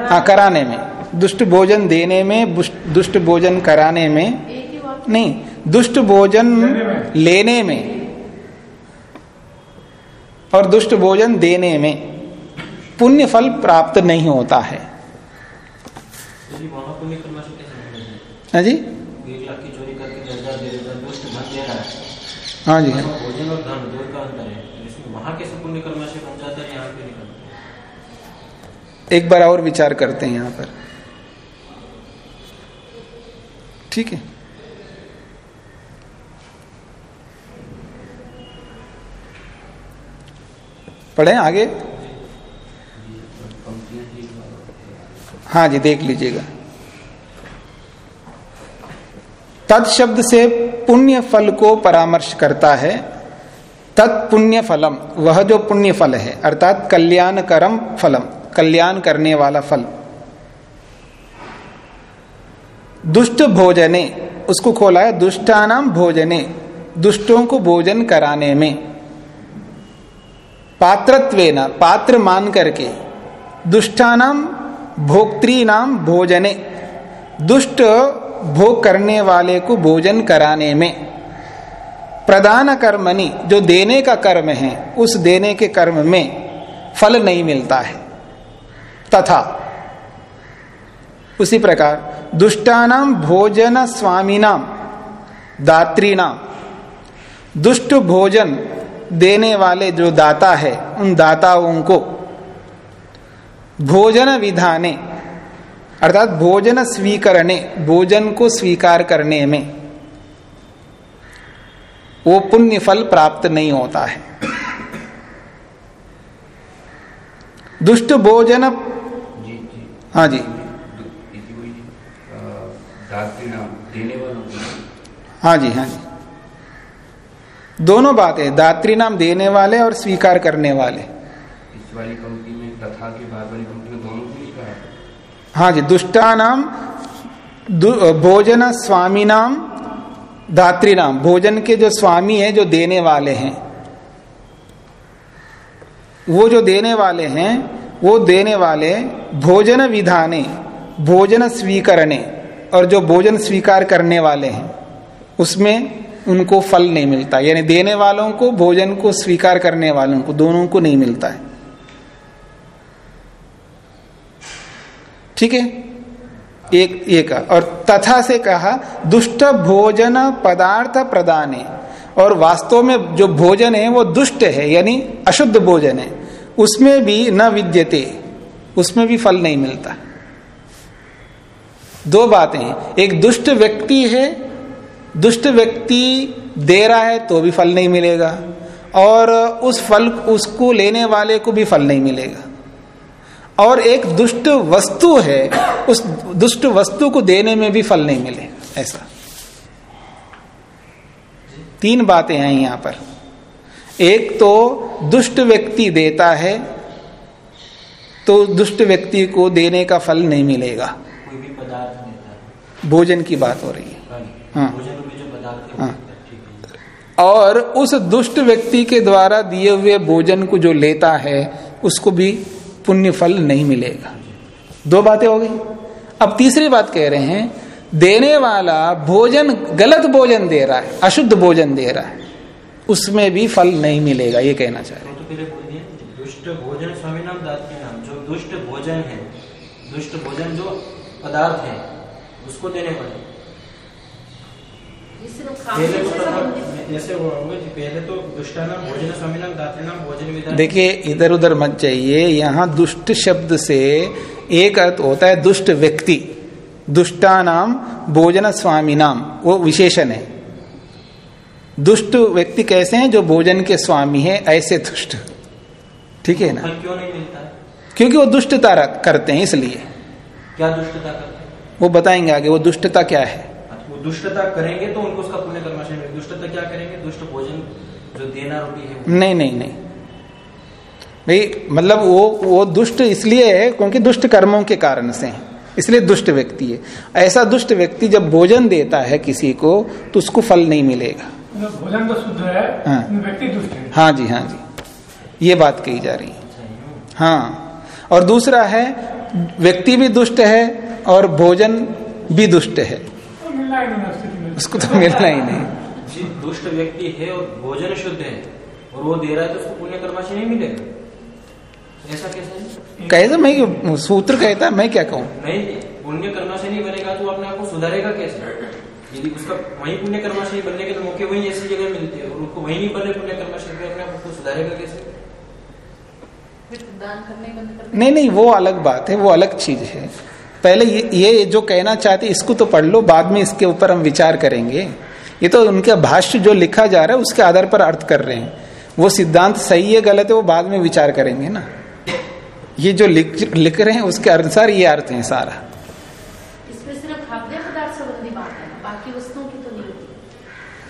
हाँ कराने में। दुष्ट भोजन देने में दुष्ट भोजन कराने में। नहीं दुष्ट भोजन लेने में। और दुष्ट भोजन देने में। पुण्य फल प्राप्त नहीं होता है। हाँ? जी? एक लाख की चोरी करके दस हज़ार दे देता है, दुष्ट धन दे रहा है? हाँ जी। एक बार और विचार करते हैं यहाँ पर। ठीक है। पढ़े आगे? हाँ जी, देख लीजिएगा। तत् शब्द से पुण्य फल को परामर्श करता है। तत्पुण्य फलम वह जो पुण्य फल है, अर्थात कल्याणकरम फलम, कल्याण करने वाला फल। दुष्ट भोजने, उसको खोला है दुष्टानाम भोजने, दुष्टों को भोजन कराने में। पात्रत्वेन, पात्र मान करके दुष्टानाम नाम भोजने, दुष्ट भोग करने वाले को भोजन कराने में। प्रदान कर्मनि जो देने का कर्म है, उस देने के कर्म में फल नहीं मिलता है। तथा उसी प्रकार दुष्टानाम भोजन स्वामीनाम दात्रीनाम दुष्ट भोजन देने वाले जो दाता है, उन दाताओं को भोजन विधाने, अर्थात भोजन स्वीकरणे, भोजन को स्वीकार करने में वो पुण्य फल प्राप्त नहीं होता है। दुष्ट भोजन हाँ जी। हाँ जी हाँ जी। दोनों बातें दात्री नाम देने वाले और स्वीकार करने वाले। इस वाली कंपनी में तथा के बाद वाली कंपनी में दोनों को लिखा है हाँ जी दुष्टा नाम दु- भोजन स्वामी नाम दात्री नाम भोजन के जो स्वामी है, जो देने वाले हैं, वो जो देने वाले हैं, वो देने वाले भोजन विधाने, भोजन स्वीकरणे, और जो भोजन स्वीकार करने वाले हैं, उसमें उनको फल नहीं मिलता। यानी देने वालों को, भोजन को स्वीकार करने वालों को, दोनों को नहीं मिलता है। ठीक है? एक एक। और तथा से कहा, दुष्ट भोजन पदार्थ प्रदाने। और वास्तव में जो भोजन है, वो दुष्ट है, यानी अशुद्ध भोजन है। उसमें भी न विद्यते, उसमें भी फल नहीं मिलता। दो बातें एक दुष्ट व्यक्ति है, दुष्ट व्यक्ति दे रहा है तो भी फल नहीं मिलेगा। और उस फल, उसको लेने वाले को भी फल नहीं मिलेगा। और एक दुष्ट वस्तु है उस दुष्ट वस्तु को देने में भी फल नहीं मिले ऐसा। तीन बातें हैं यहाँ पर। एक तो दुष्ट व्यक्ति देता है तो दुष्ट व्यक्ति को देने का फल नहीं मिलेगा। कोई भी पदार्थ देता है। भोजन की बात हो रही है। हाँ। भोजन जो पदार्थ हाँ। है। और उस दुष्ट व्यक्ति के द्वारा दिए हुए भोजन को जो लेता है उसको भी पुण्य फल नहीं मिलेगा। दो बातें हो गई। अब तीसरी बात कह रहे हैं, देने वाला भोजन गलत भोजन दे रहा है, अशुद्ध भोजन दे रहा है, उसमें भी फल नहीं मिलेगा, ये कहना चाह रहे तो दुष्ट भोजन नाम, जो दुष्ट भोजन है, दुष्ट भोजन जो पदार्थ है, उसको देने पड़े देखिए इधर उधर मत जाइए। यहाँ दुष्ट शब्द से एक अर्थ होता है दुष्ट व्यक्ति। दुष्टा नाम भोजन स्वामी नाम वो विशेषण है। दुष्ट व्यक्ति कैसे हैं जो भोजन के स्वामी है ऐसे दुष्ट। ठीक है ना? क्यों नहीं मिलता? क्योंकि वो दुष्टता करते हैं इसलिए। क्या दुष्टता करते हैं? वो बताएँगे आगे वो दुष्टता क्या है? दुष्टता करेंगे तो उनको उसका पुण्य कर्माशय मिलेगा दुष्टता क्या करेंगे? दुष्ट भोजन जो देना रोटी है नहीं नहीं नहीं। भाई मतलब वो वो दुष्ट इसलिए है क्योंकि दुष्ट कर्मों के कारण से है। इसलिए दुष्ट व्यक्ति है। ऐसा दुष्ट व्यक्ति जब भोजन देता है किसी को तो उसको फल नहीं मिलेगा। मतलब भोजन तो शुद्ध है हाँ। व्यक्ति दुष्ट है। हाँ जी हाँ जी। ये बात कही जा रही है। हाँ। और दूसरा है व्यक्ति भी दुष्ट है और भोजन भी दुष्ट है। मिलना ही नहीं उसको तो मिलना ही नहीं। जी दुष्ट व्यक्ति है और भोजन शुद्ध है और वो दे रहा है तो उसको पुण्य कर्माशय नहीं मिलेगा। ऐसा कैसे है? कैसे मैं सूत्र कहता है मैं क्या कहूँ? नहीं पुण्य कर्माशय नहीं बनेगा तो अपने आप को सुधारेगा कैसे? यदि उसका वही पुण्य कर्माशय बनने के तो मौके वही ऐसी जगह मिलते हैं और उसको वही नहीं बने पुण्य कर्माशय तो अपने आप को सुधारेगा कैसे? दान करने बंद कर नहीं नहीं वो अलग बात है वो अलग चीज़ है। पहले ये, ये जो कहना चाहते इसको तो पढ़ लो बाद में इसके ऊपर हम विचार करेंगे। ये तो उनका भाष्य जो लिखा जा रहा है उसके आधार पर अर्थ कर रहे हैं। वो सिद्धांत सही है गलत है वो बाद में विचार करेंगे ना। ये जो लिख लिख रहे हैं उसके अनुसार ये अर्थ है सारा।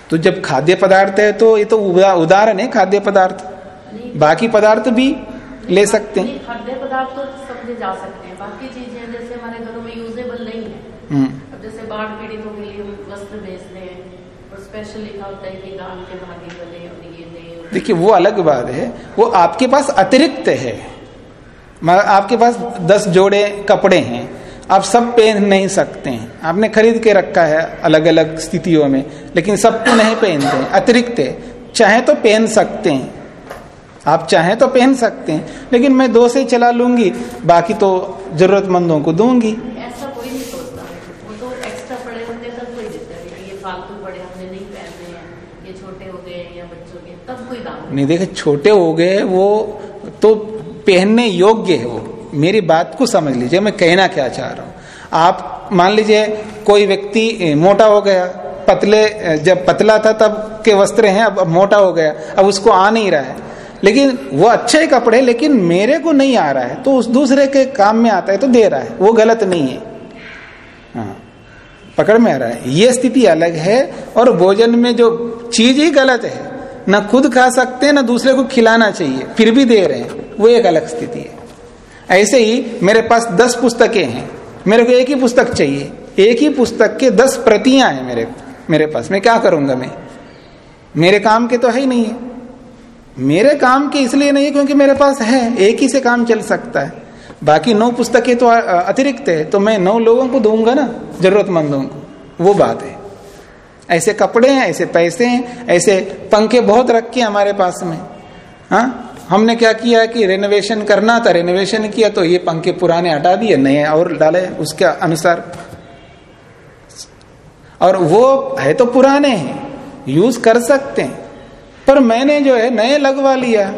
तो तो जब खाद्य पदार्थ है तो ये तो उदाहरण है खाद्य पदार्थ। बाकी पदार्थ भी ले सकते हैं। खाद्य पदार्थ तो समझे जा सकते हैं बाकी चीज़ें जैसे हमारे घरों में यूजेबल नहीं है हम्म अब जैसे बाढ़ पीड़ितों के लिए हम वस्त्र हैं और स्पेशल लिखा होता है कि दान के भागी बने और ये नहीं देखिए वो अलग बात है। वो आपके पास अतिरिक्त है। आपके पास दस जोड़े कपड़े हैं। आप सब पहन नहीं सकते हैं। आपने खरीद के रखा है अलग अलग स्थितियों में लेकिन सबको नहीं पहनते हैं। अतिरिक्त है। चाहे तो पहन सकते हैं। आप चाहे तो पहन सकते हैं। लेकिन मैं दो से चला लूँगी। बाकी तो जरूरतमंदों को दूँगी ऐसा कोई नहीं सोचता वो तो एक्स्ट्रा पड़े होते हैं तब कोई देता है कि ये फालतू पड़े हमने नहीं पहनने हैं ये छोटे हो गए हैं या बच्चों के तब कोई दाम नहीं देखे छोटे हो गए वो तो पहनने योग्य है वो। मेरी बात को समझ लीजिए मैं कहना क्या चाह रहा हूँ। आप मान लीजिए कोई व्यक्ति मोटा हो गया पतले जब पतला था तब के वस्त्र हैं अब, अब मोटा हो गया अब उसको आ नहीं रहा है। लेकिन वो अच्छे कपड़े लेकिन मेरे को नहीं आ रहा है तो उस दूसरे के काम में आता है तो दे रहा है वो गलत नहीं है। हाँ पकड़ में आ रहा है। ये स्थिति अलग है और भोजन में जो चीज़ ही गलत है ना खुद खा सकते हैं ना दूसरे को खिलाना चाहिए, फिर भी दे रहे हैं। वो एक अलग स्थिति है। ऐसे ही मेरे पास दस पुस्तकें हैं। मेरे को एक ही पुस्तक चाहिए। एक ही पुस्तक के दस प्रतियाँ हैं मेरे मेरे पास। मैं क्या करूँगा मैं? मेरे काम के तो है ही नहीं है। मेरे काम के इसलिए नहीं, क्योंकि मेरे पास है। एक ही से काम चल सकता है। बाकी नौ पुस्तकें तो अतिरिक्त है। तो मैं नौ लोगों को दूँगा ना, जरूरतमंदों को। वो बात है। ऐसे कपड़े हैं, ऐसे पैसे हैं, ऐसे पंखे बहुत रखे हमारे पास में। हा? हमने क्या किया कि रेनोवेशन करना था रेनोवेशन किया तो ये पंखे पुराने हटा दिए, नए और डाले उसके अनुसार। और वो है तो पुराने हैं यूज़ कर सकते हैं। पर मैंने जो है नए लगवा लिया,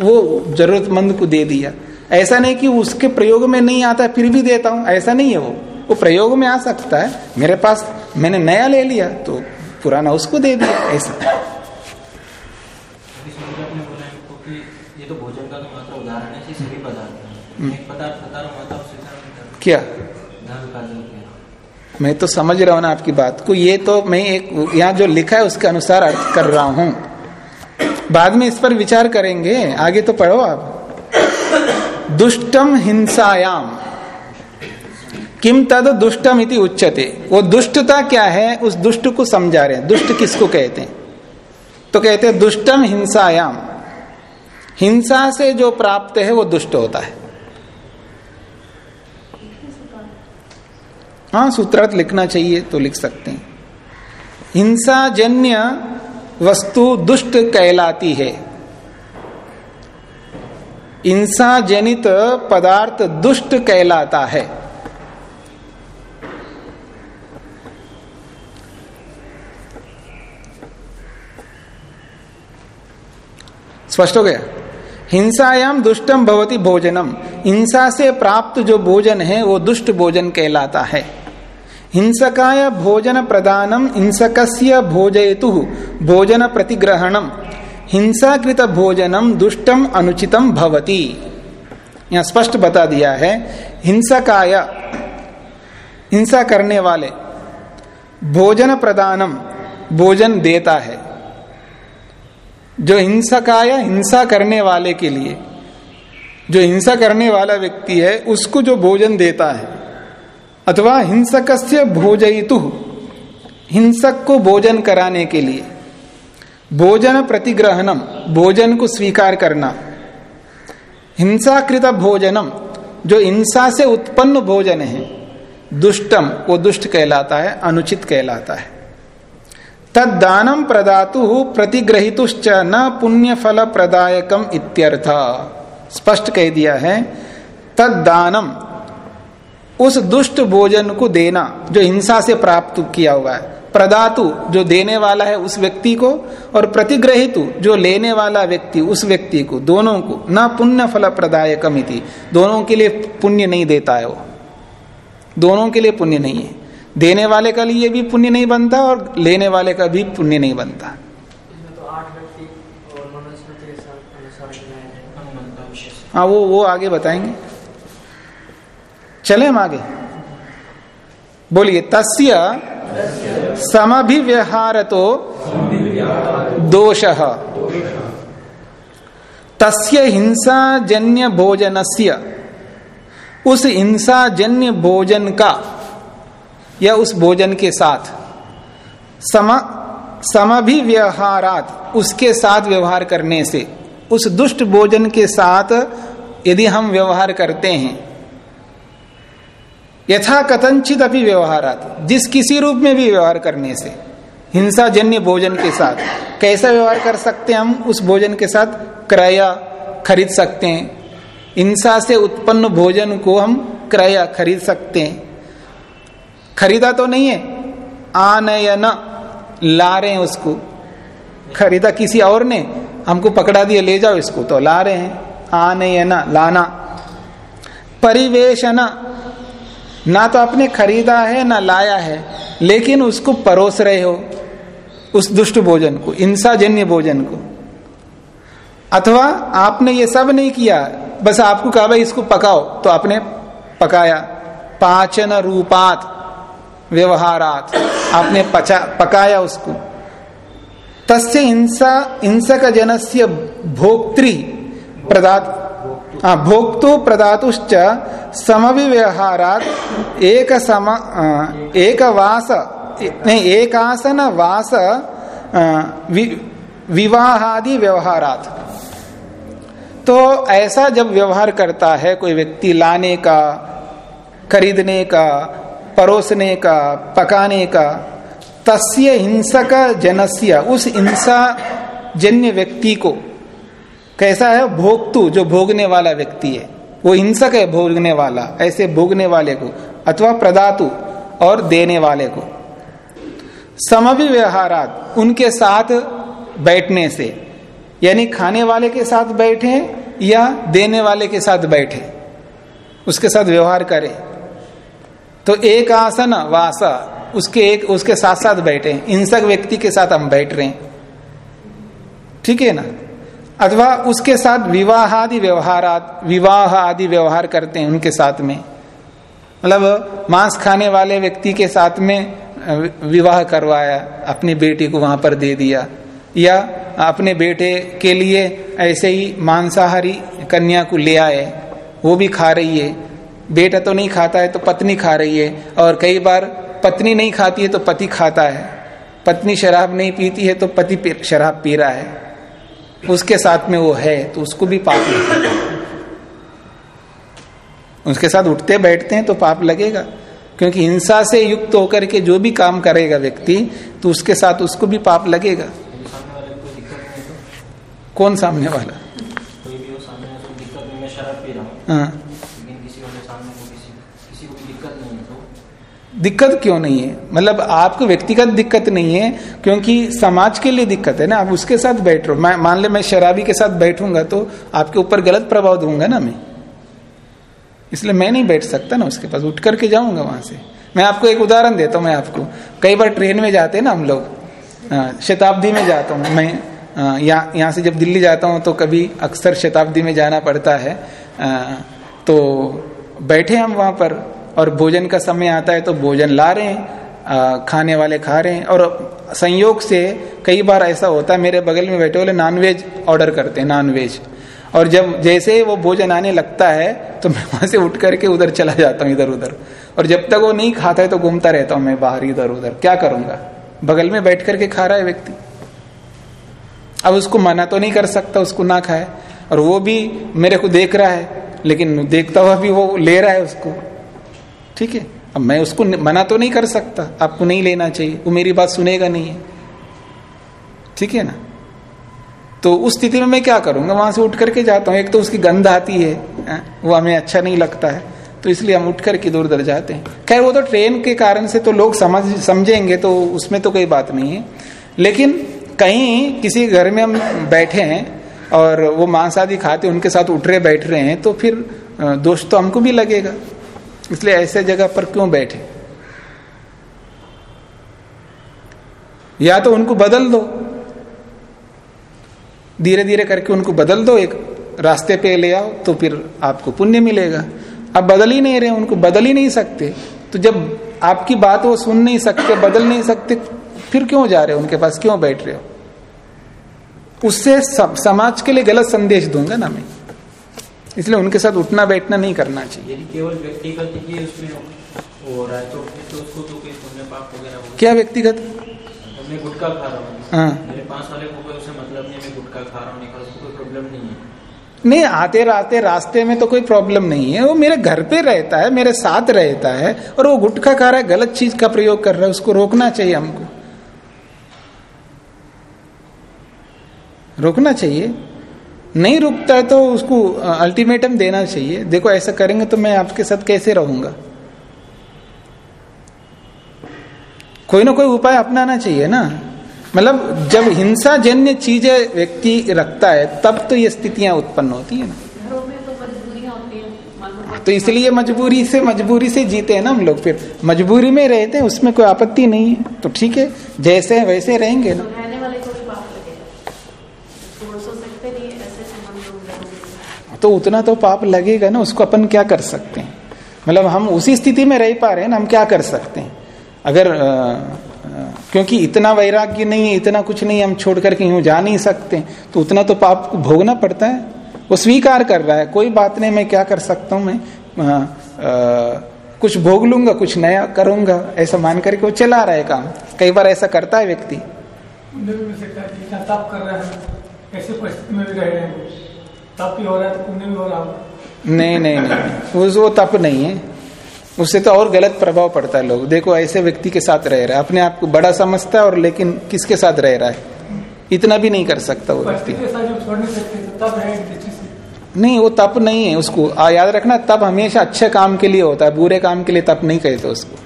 वो जरूरतमंद को दे दिया। ऐसा नहीं कि उसके प्रयोग में नहीं आता, फिर भी देता हूँ, ऐसा नहीं है वो। वो प्रयोग में आ सकता है। मेरे पास मैंने नया ले लिया तो पुराना उसको दे दिया ऐसा। तो तो हम्म। पदार्थ क्या? मैं तो समझ रहा हूँ ना आपकी बात को। ये तो मैं एक यहाँ जो लिखा है उसके अनुसार अर्थ कर रहा हूँ। बाद में इस पर विचार करेंगे। आगे तो पढ़ो आप। दुष्टम हिंसायाम। किम तद दुष्टम इति उच्चते वो दुष्टता क्या है? उस दुष्ट को समझा रहे हैं। दुष्ट किसको कहते हैं? तो कहते हैं, दुष्टम हिंसायाम। हिंसा से जो प्राप्त है, वो दुष्ट होता है। हाँ सूत्रार्थ लिखना चाहिए तो लिख सकते हैं। हिंसा जन्य वस्तु दुष्ट कहलाती है। हिंसा जनित पदार्थ दुष्ट कहलाता है। स्पष्ट हो गया। हिंसायाम दुष्टम भवती भोजनम हिंसा से प्राप्त जो भोजन है, वो दुष्ट भोजन कहलाता है। हिंसकाय भोजन प्रदानम हिंसक भोजयतु, भोजन प्रतिग्रहणम हिंसाकृत भोजनम दुष्टम अनुचितम भवती। यहाँ स्पष्ट बता दिया है, हिंसकाय, हिंसा करने वाले, भोजन प्रदानम भोजन देता है। जो हिंसकाय हिंसा करने वाले के लिए, जो हिंसा करने वाला व्यक्ति है, उसको जो भोजन देता है, अथवा हिंसक से भोजयितु, हिंसक को भोजन कराने के लिए, भोजन प्रतिग्रहणम भोजन को स्वीकार करना, हिंसाकृत भोजनम, जो हिंसा से उत्पन्न भोजन है, दुष्टम, वो दुष्ट कहलाता है, अनुचित कहलाता है। तद दानम प्रदातु प्रतिग्रहितुश्च न पुण्य फल प्रदायकम इत्यर्थ। स्पष्ट कह दिया है तद दानम उस दुष्ट भोजन को देना जो हिंसा से प्राप्त किया हुआ है, प्रदातु जो देने वाला है उस व्यक्ति को और प्रतिग्रहितु जो लेने वाला व्यक्ति उस व्यक्ति को, दोनों को, न पुण्य फल प्रदाय कमिति दोनों के लिए पुण्य नहीं देता है वो। दोनों के लिए पुण्य नहीं है। देने वाले का लिए भी पुण्य नहीं बनता और लेने वाले का भी पुण्य नहीं बनता। हाँ। वो वो आगे बताएँगे। चले हम आगे। बोलिए तस्य समभिव्यहार तो दोष। तस्य हिंसा जन्य भोजनस्य उस हिंसा जन्य भोजन का या उस भोजन के साथ। सम समभिव्यहारात उसके साथ व्यवहार करने से। उस दुष्ट भोजन के साथ यदि हम व्यवहार करते हैं यथा कथनचित अपनी व्यवहारात, जिस किसी रूप में भी व्यवहार करने से। हिंसा जन्य भोजन के साथ। कैसा व्यवहार कर सकते हैं हम? उस भोजन के साथ क्रय खरीद सकते हैं। हिंसा से उत्पन्न भोजन को हम क्रय खरीद सकते हैं। खरीदा तो नहीं है। आनयन ला रहे हैं उसको। खरीदा किसी और ने, हमको पकड़ा दिया, ले जाओ इसको। तो ला रहे हैं। आने या ना, लाना। परिवेश ना तो आपने खरीदा है, ना लाया है, लेकिन उसको परोस रहे हो, उस दुष्ट भोजन को इंसाजन्य भोजन को। अथवा आपने ये सब नहीं किया, बस आपको कहा, भाई, इसको पकाओ। तो आपने पकाया। पाचन रूपात। व्यवहारात, आपने पकाया उसको। तस्य हिंसा हिंसक जनस्य भोक्तृ प्रदात हाँ भोक्तु प्रदातुश्च समविव्यवहारात एक सम एक वास नहीं एक आसन वास विवाहादि व्यवहारात। तो ऐसा जब व्यवहार करता है कोई व्यक्ति लाने का, खरीदने का परोसने का, पकाने का, तस्य हिंसक जनस्य, उस हिंसा जन्य व्यक्ति को, कैसा है, भोक्तु, जो भोगने वाला व्यक्ति है, वो हिंसक है भोगने वाला, ऐसे भोगने वाले को, अथवा प्रदातु और देने वाले को। समवि व्यवहारात उनके साथ बैठने से, यानी खाने वाले के साथ बैठे या देने वाले के साथ बैठे, उसके साथ व्यवहार करें। तो एक आसन, वासा, उसके एक, उसके साथ साथ बैठे हिंसक व्यक्ति के साथ हम बैठ रहे हैं। ठीक है ना? अथवा उसके साथ विवाह आदि व्यवहारात विवाह आदि व्यवहार करते हैं उनके साथ में। मतलब मांस खाने वाले व्यक्ति के साथ में विवाह करवाया, अपनी बेटी को वहाँ पर दे दिया। या अपने बेटे के लिए ऐसे ही मांसाहारी कन्या को ले आए, वो भी खा रही है। बेटा तो नहीं खाता है तो पत्नी खा रही है। और कई बार पत्नी नहीं खाती है तो पति खाता है। पत्नी शराब नहीं पीती है तो पति शराब पी रहा है। उसके साथ में वो है तो उसको भी पाप लगेगा। उसके साथ उठते बैठते हैं तो पाप लगेगा। क्योंकि हिंसा से युक्त होकर के जो भी काम करेगा व्यक्ति तो उसके साथ उसको भी पाप लगेगा। कौन सामने वाला? हो सामने उसको दिक्कत नहीं मैं शराब पी रहा हूँ हाँ लेकिन किसी वाले सामने को किसी किसी को भी दिक्कत नहीं है तो दिक्कत क्यों नहीं है? मतलब आपको व्यक्तिगत दिक्कत नहीं है क्योंकि समाज के लिए दिक्कत है ना। आप उसके साथ बैठ रहे। हो मान ले मैं शराबी के साथ बैठूँगा तो आपके ऊपर गलत प्रभाव दूँगा ना मैं। इसलिए मैं नहीं बैठ सकता ना उसके पास। उठ करके जाऊँगा वहाँ से। मैं आपको एक उदाहरण देता हूँ मैं आपको। कई बार ट्रेन में जाते हैं ना हम लोग। शताब्दी में जाता हूँ मैं। यहाँ यहाँ से जब दिल्ली जाता हूँ तो कभी अक्सर शताब्दी में जाना पड़ता है। आ, तो बैठे हम वहाँ पर। और भोजन का समय आता है तो भोजन ला रहे हैं खाने वाले खा रहे हैं। और संयोग से कई बार ऐसा होता है, मेरे बगल में बैठे वाले नॉनवेज ऑर्डर करते हैं नॉनवेज और जब जैसे वो भोजन आने लगता है तो मैं वहाँ से उठ करके उधर चला जाता हूँ इधर उधर और जब तक वो नहीं खाता है तो घूमता रहता हूँ मैं बाहर इधर उधर क्या करूँगा? बगल में बैठ करके खा रहा है व्यक्ति। अब उसको मना तो नहीं कर सकता, उसको ना खाए। और वो भी मेरे को देख रहा है, लेकिन देखता हुआ भी वो ले रहा है उसको। ठीक है? अब मैं उसको मना तो नहीं कर सकता। आपको नहीं लेना चाहिए। वो मेरी बात सुनेगा नहीं। है ठीक है ना? तो उस स्थिति में मैं क्या करूँगा वहाँ से उठ करके जाता हूँ। एक तो उसकी गंध आती है वो हमें अच्छा नहीं लगता है। तो इसलिए हम उठ करके दूर दर जाते हैं। खैर, वो तो ट्रेन के कारण से तो लोग समझ, समझेंगे तो उसमें तो कोई बात नहीं है। लेकिन कहीं किसी घर में हम बैठे हैं और वो मांस आदि खाते उनके साथ उठ रहे, बैठ रहे हैं तो फिर दोष तो हमको भी लगेगा। इसलिए ऐसे जगह पर क्यों बैठे? या तो उनको बदल दो। धीरे धीरे करके उनको बदल दो, एक रास्ते पे ले आओ तो फिर आपको पुण्य मिलेगा। अब बदल ही नहीं रहे, उनको बदल ही नहीं सकते। तो जब आपकी बात वो सुन नहीं सकते, बदल नहीं सकते, फिर क्यों जा रहे हो? उनके पास क्यों बैठ रहे हो? उससे समाज के लिए गलत संदेश दूँगा ना मैं। इसलिए उनके साथ उठना बैठना नहीं करना चाहिए। केवल व्यक्तिगत ही उसमें हो रहा है तो तो उसको तो कोई पुण्य पाप वगैरह क्या व्यक्तिगत? मैं गुटखा खा रहा हूँ। हाँ। मेरे पास वाले को कोई उससे मतलब नहीं मैं गुटखा खा रहा हूँ उसको कोई प्रॉब्लम नहीं है। नहीं आते रहते रास्ते में तो कोई प्रॉब्लम नहीं है। वो मेरे घर पे रहता है मेरे साथ रहता है और वो गुटखा खा रहा है गलत चीज़ का प्रयोग कर रहा है उसको रोकना चाहिए हमको। रोकना चाहिए? नहीं रुकता है तो उसको अल्टीमेटम देना चाहिए। देखो, ऐसा करेंगे तो मैं आपके साथ कैसे रहूँगा? कोई ना कोई उपाय अपनाना चाहिए ना। मतलब जब हिंसा जन्य चीज़ें व्यक्ति रखता है, तब तो ये स्थितियाँ उत्पन्न होती है ना। तो इसलिए मजबूरी से मजबूरी से जीते हैं ना हम लोग। फिर मजबूरी में रहते हैं, उसमें कोई आपत्ति नहीं है। तो ठीक है, जैसे है वैसे रहेंगे ना रहने वाले को भी पाप लगेगा तो वो सोच सकते नहीं ऐसे संबंध लोग रहोगे तो उतना तो पाप लगेगा ना उसको अपन क्या कर सकते हैं? मतलब हम उसी स्थिति में रह पा रहे हैं ना हम क्या कर सकते हैं? अगर अ, अ, क्योंकि इतना वैराग्य नहीं है इतना कुछ नहीं हम छोड़ करके यूँ जा नहीं सकते तो उतना तो पाप को भोगना पड़ता है। वो स्वीकार कर रहा है कोई बात नहीं मैं क्या कर सकता हूँ मैं अ, अ, कुछ भोग लूँगा कुछ नया करूँगा ऐसा मान करके वो चला रहा है काम। कई बार ऐसा करता है व्यक्ति। पुण्य तप हैं हैं रहा है तो पुण्य भी हो रहा होगा। नहीं नहीं नहीं। उस वो तप नहीं है। उससे तो और गलत प्रभाव पड़ता है लोग। देखो ऐसे व्यक्ति के साथ रह रहा है। अपने आप को बड़ा समझता है और लेकिन किसके साथ रह रहा है? इतना भी नहीं कर सकता वो व्यक्ति। परिस्थिति के साथ जो छोड़ नहीं सकते तो है नहीं वो तप नहीं है उसको। याद रखना तप हमेशा अच्छे काम के लिए होता है। बुरे काम के लिए तप नहीं कहते उसको।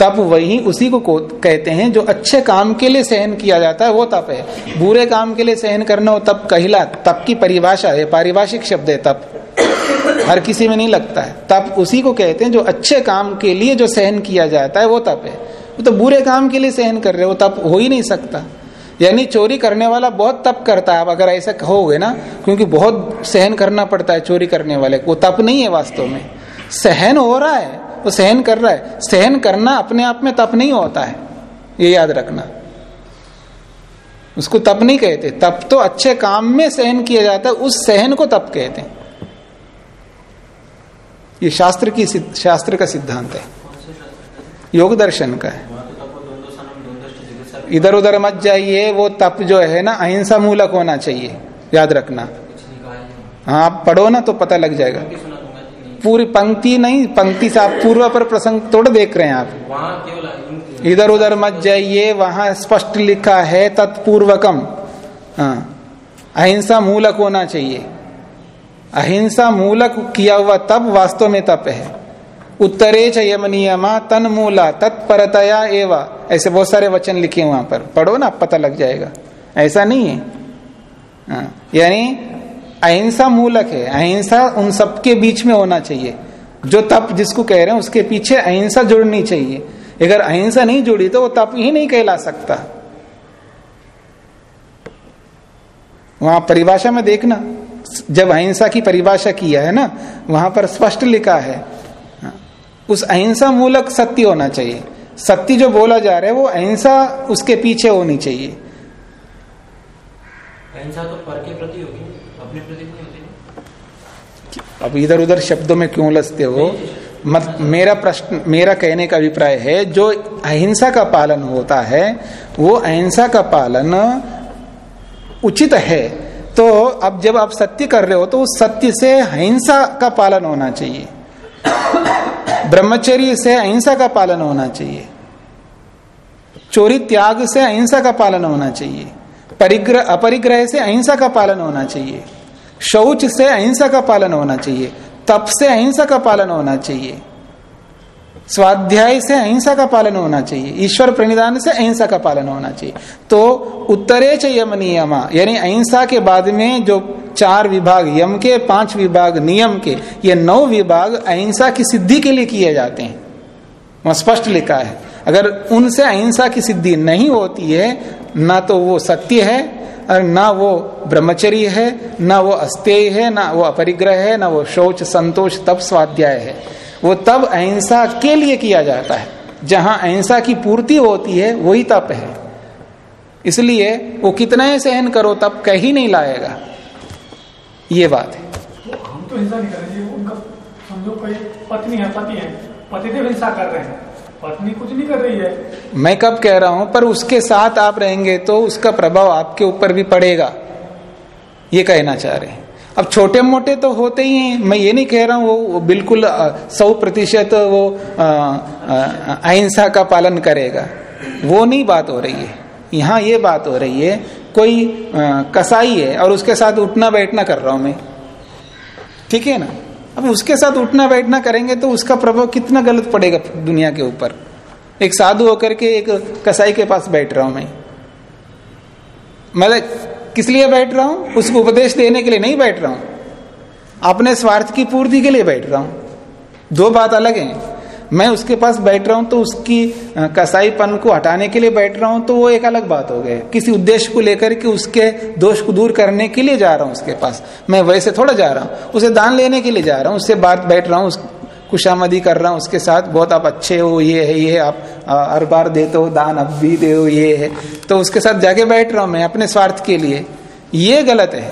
तप वही उसी को कहते हैं जो अच्छे काम के लिए सहन किया जाता है, वो तप है। बुरे काम के लिए सहन करना वो तप कहला, तप की परिभाषा है, पारिभाषिक शब्द है तप। हर किसी में नहीं लगता है। तप उसी को कहते हैं जो अच्छे काम के लिए जो सहन किया जाता है, वो तप है। वो तो बुरे काम के लिए सहन कर रहे हो तप हो ही नहीं सकता। यानी चोरी करने वाला बहुत तप करता है अगर ऐसा कहोगे ना, क्योंकि बहुत सहन करना पड़ता है चोरी करने वाले को तप नहीं है वास्तव में। सहन हो रहा है वो सहन कर रहा है। सहन करना अपने आप में तप नहीं होता है, ये याद रखना। उसको तप नहीं कहते। तप तो अच्छे काम में सहन किया जाता है, उस सहन को तप कहते हैं। ये शास्त्र की शास्त्र का सिद्धांत है। योग दर्शन का है। इधर उधर मत जाइए, वो तप जो है ना, अहिंसा मूलक होना चाहिए। याद रखना। हाँ आप पढ़ो ना तो पता लग जाएगा। पूरी पंक्ति नहीं पंक्ति से आप पूर्व पर प्रसंग थोड़ा देख रहे हैं आप। इधर उधर मत जाइए वहाँ स्पष्ट लिखा है तत्पूर्वकम। हाँ अहिंसा मूलक होना चाहिए। अहिंसा मूलक किया हुआ तब वास्तव में तप है। उत्तरे च यम नियमा तन मूला तत्परतया एवा। ऐसे बहुत सारे वचन लिखे वहाँ पर। पढ़ो ना पता लग जाएगा। ऐसा नहीं है। हाँ, यानी अहिंसा मूलक है। अहिंसा उन सबके बीच में होना चाहिए। जो तप जिसको कह रहे हैं, उसके पीछे अहिंसा जुड़नी चाहिए। अगर अहिंसा नहीं जुड़ी तो वो तप ही नहीं कहला सकता। वहाँ परिभाषा में देखना। जब अहिंसा की परिभाषा किया है ना? वहाँ पर स्पष्ट लिखा है। उस अहिंसा मूलक सत्य होना चाहिए। सत्य जो बोला जा रहा है, वो अहिंसा उसके पीछे होनी चाहिए। अहिंसा तो पर के प्रति होगी। अब इधर उधर शब्दों में क्यों लसते हो? मत, मेरा प्रश्न, मेरा कहने का अभिप्राय है, जो अहिंसा का पालन होता है, वो अहिंसा का पालन उचित है। तो अब जब आप सत्य कर रहे हो तो उस सत्य से अहिंसा का पालन होना चाहिए। ब्रह्मचर्य से अहिंसा का पालन होना चाहिए। चोरी त्याग से अहिंसा का पालन होना चाहिए। परिग्रह, अपरिग्रह से अहिंसा का पालन होना चाहिए। शौच से अहिंसा का पालन होना चाहिए, तप से अहिंसा का पालन होना चाहिए, स्वाध्याय से अहिंसा का पालन होना चाहिए, ईश्वर प्रणिधान से अहिंसा का पालन होना चाहिए। तो उत्तरे च यम नियमा, यानी अहिंसा के बाद में जो चार विभाग, यम के, पाँच विभाग, नियम के, ये नौ विभाग अहिंसा की सिद्धि के लिए किए जाते हैं। वहाँ स्पष्ट लिखा है। अगर उनसे अहिंसा की सिद्धि नहीं होती है, ना तो वो सत्य है ना वो ब्रह्मचर्य है, ना वो अस्तेय है, ना वो अपरिग्रह है, ना वो शौच, संतोष, तप, स्वाध्याय है। वो तब अहिंसा के लिए किया जाता है। जहाँ अहिंसा की पूर्ति होती है, वही तप है। इसलिए वो कितना ही सहन करो तब कहीं नहीं लाएगा। ये बात है। तो हम तो हिंसा नहीं कर रहे जी उनका समझो कोई पत्नी है, पति है। पतिदेव हिंसा कर रहे हैं। पत्नी कुछ नहीं कर रही है। मैं कब कह रहा हूँ पर उसके साथ आप रहेंगे तो उसका प्रभाव आपके ऊपर भी पड़ेगा। ये कहना चाह रहे हैं। अब छोटे मोटे तो होते ही हैं। मैं ये नहीं कह रहा हूँ वो, वो बिल्कुल सौ प्रतिशत वो अहिंसा का पालन करेगा। वो नहीं बात हो रही है। यहाँ ये बात हो रही है कोई अ, कसाई है और उसके साथ उठना बैठना कर रहा हूँ मैं। ठीक है ना? अब उसके साथ उठना बैठना करेंगे तो उसका प्रभाव कितना गलत पड़ेगा दुनिया के ऊपर। एक साधु होकर के एक कसाई के पास बैठ रहा हूँ मैं। मतलब किस लिए बैठ रहा हूँ? उसको उपदेश देने के लिए नहीं बैठ रहा हूँ। अपने स्वार्थ की पूर्ति के लिए बैठ रहा हूँ। दो बात अलग है। मैं उसके पास बैठ रहा हूँ तो उसकी कसाईपन को हटाने के लिए बैठ रहा हूँ तो वो एक अलग बात हो गई। किसी उद्देश्य को लेकर के उसके दोष को दूर करने के लिए जा रहा हूँ उसके पास। मैं वैसे थोड़ा जा रहा हूँ उसे दान लेने के लिए जा रहा हूँ उससे बात बैठ रहा हूँ खुशामदी कर रहा हूँ उसके साथ बहुत आप अच्छे हो ये है ये आप हर बार देते हो दान अब भी दे हो ये है। तो उसके साथ जाके बैठ रहा हूँ मैं अपने स्वार्थ के लिए। ये गलत है।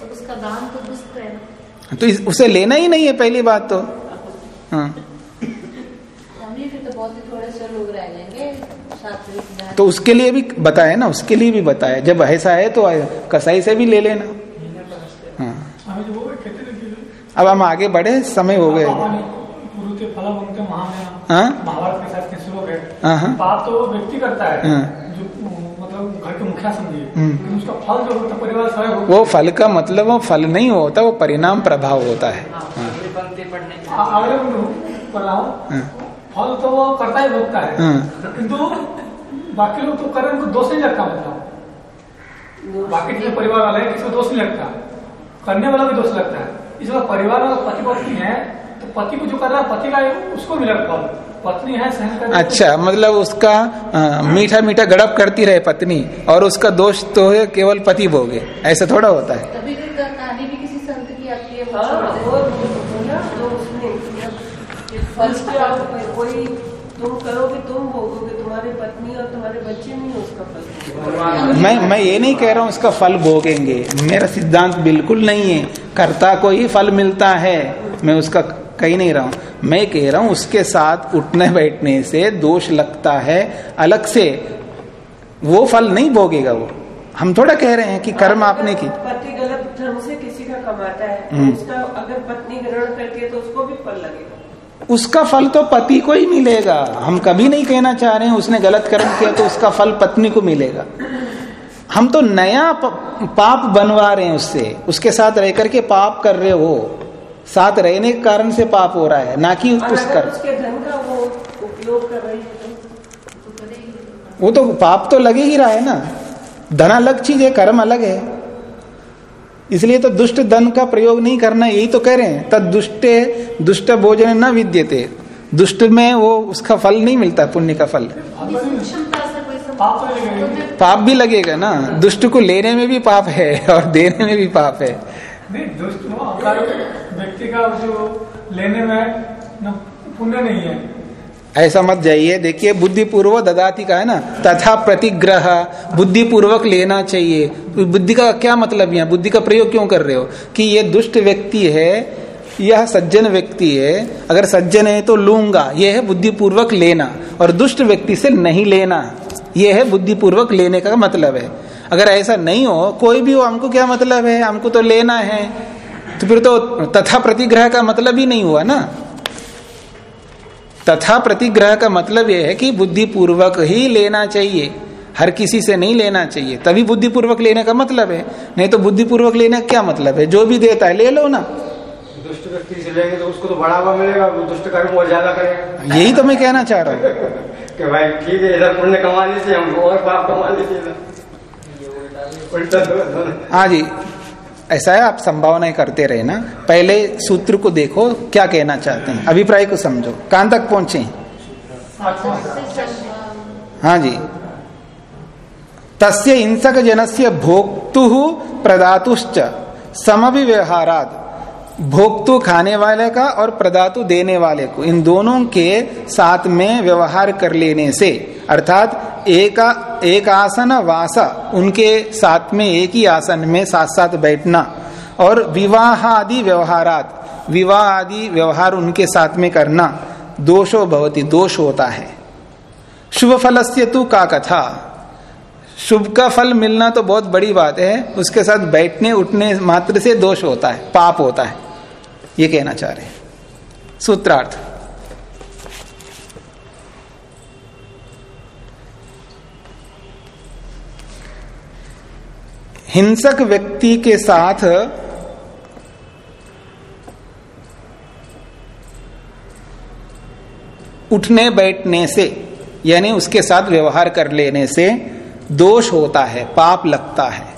तो उसका दान तो है। तो उसे लेना ही नहीं है पहली बात तो। हाँ तो बहुत ही थोड़े से लोग रह जाएँगे तो उसके लिए भी बताया ना उसके लिए भी बताया। जब ऐसा है तो कसाई से भी ले लेना। हाँ। अब हम आगे बढ़े समय हो गए हाँ? है। हाँ, हाँ। पाप तो वो व्यक्ति करता है मतलब घर के मुखिया समझिए। हम्म। उसका फल जो होता परिवार स्वयं वो फल का मतलब वो फल नहीं होता वो परिणाम प्रभाव होता है। फल तो वो करता ही भोगता है। किंतु बाकी लोग तो करें उनको दोष नहीं लगता मतलब बाकी जो परिवार वाले किसी को दोष नहीं लगता। करने वाला भी दोष लगता है। इसलिए परिवार वाला पति पत्नी है तो पति को जो कर रहा है पति का उसको मिला फल पत्नी है सहन कर अच्छा मतलब उसका आ, मीठा मीठा गड़प करती रहे पत्नी और उसका दोष तो है केवल पति भोगे। ऐसा थोड़ा होता है। तभी कहानी भी किसी संत की आती है हाँ, तो कोई तुम करोगे तुम भोगोगे तुम्हारे पत्नी और तुम्हारे बच्चे नहीं उसका फल। मैं मैं ये नहीं कह रहा हूँ उसका फल भोगेंगे। मेरा सिद्धांत बिल्कुल नहीं है। कर्ता को ही फल मिलता है। मैं उसका कही नहीं रहा हूँ। मैं कह रहा हूँ उसके साथ उठने बैठने से दोष लगता है। अलग से वो फल नहीं भोगेगा वो। हम थोड़ा कह रहे हैं कि कर्म आपने की। पति गलत धर्म से किसी का कमाता है हम्म। उसका अगर पत्नी ग्रहण करती है तो उसको भी फल लगेगा। उसका फल तो पति को ही मिलेगा। हम कभी नहीं कहना चाह रहे हैं उसने गलत कर्म किया तो उसका फल पत्नी को मिलेगा। हम तो नया पाप बनवा रहे हैं उससे। उसके साथ रह करके पाप कर रहे हो। साथ रहने के कारण से पाप हो रहा है ना कि उस कर वो रही है तो, तो पाप तो लगे ही रहा है ना। धन अलग चीज़ है कर्म अलग है। इसलिए तो दुष्ट धन का प्रयोग नहीं करना, यही तो कह रहे हैं। तद दुष्टे, दुष्ट भोजन न विद्यते। दुष्ट में वो उसका फल नहीं मिलता, पुण्य का फल। पाप भी लगेगा ना। दुष्ट को लेने में भी पाप है और देने में भी पाप है। दुष्ट व्यक्ति का जो लेने में पुण्य नहीं है। ऐसा मत जाइए। देखिए, बुद्धिपूर्वक ददाती का है ना? तथा प्रतिग्रह, बुद्धिपूर्वक लेना चाहिए। बुद्धि का क्या मतलब यहाँ? बुद्धि का प्रयोग क्यों कर रहे हो? कि ये दुष्ट व्यक्ति है, यह सज्जन व्यक्ति है, अगर सज्जन है तो लूँगा। यह है बुद्धिपूर्वक लेना। और दुष्ट व्यक्ति से नहीं लेना। यह है बुद्धिपूर्वक लेने का मतलब है। अगर ऐसा नहीं हो, कोई भी हो, हमको क्या मतलब है? हमको तो लेना है। तो फिर तो तथा प्रतिग्रह का मतलब ही नहीं हुआ ना? तथा प्रतिग्रह का मतलब यह है कि बुद्धिपूर्वक ही लेना चाहिए। हर किसी से नहीं लेना चाहिए। तभी बुद्धिपूर्वक लेने का मतलब है। नहीं तो बुद्धिपूर्वक लेने का क्या मतलब है? जो भी देता है ले लो ना। दुष्ट व्यक्ति से लेंगे तो उसको तो बढ़ावा मिलेगा दुष्ट कर्म और ज़्यादा करेगा। यही तो मैं कहना चाह रहा हूँ। [LAUGHS] कि भाई ठीक है इधर पुण्य कमा लीजिए हम और पाप कमा लीजिए। हाँ जी। ऐसा है, आप संभावनाएँ करते रहे ना। पहले सूत्र को देखो, क्या कहना चाहते हैं। अभिप्राय को समझो। कहाँ तक पहुँचे? हाँ जी। तस्य हिंसक जनस्य भोक्तु प्रदातुश्च। समभि व्यवहाराद भोक्तु खाने वाले का और प्रदातु देने वाले को, इन दोनों के साथ में व्यवहार कर लेने से, अर्थात एक एक आसन वासा, उनके साथ में, एक ही आसन में साथ साथ बैठना, और विवाह आदि व्यवहारात विवाह आदि व्यवहार उनके साथ में करना, दोषो भवती, दोष होता है। शुभ फल से तू का कथा। शुभ का फल मिलना तो बहुत बड़ी बात है, उसके साथ बैठने उठने मात्र से दोष होता है, पाप होता है। ये कहना चाह रहे हैं। सूत्रार्थ। हिंसक व्यक्ति के साथ उठने बैठने से, यानी उसके साथ व्यवहार कर लेने से दोष होता है पाप लगता है।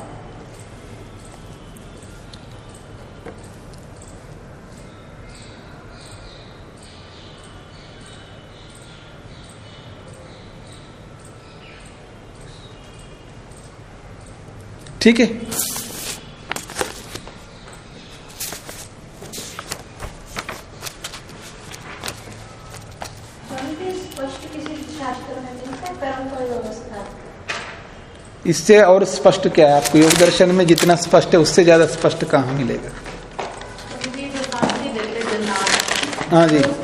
ठीक है स्पष्ट किसी शास्त्र में मिलता है कर्म का व्यवस्था इससे और स्पष्ट क्या है? आपको योग दर्शन में जितना स्पष्ट है उससे ज़्यादा स्पष्ट कहाँ मिलेगा? हाँ जी। मिलेगा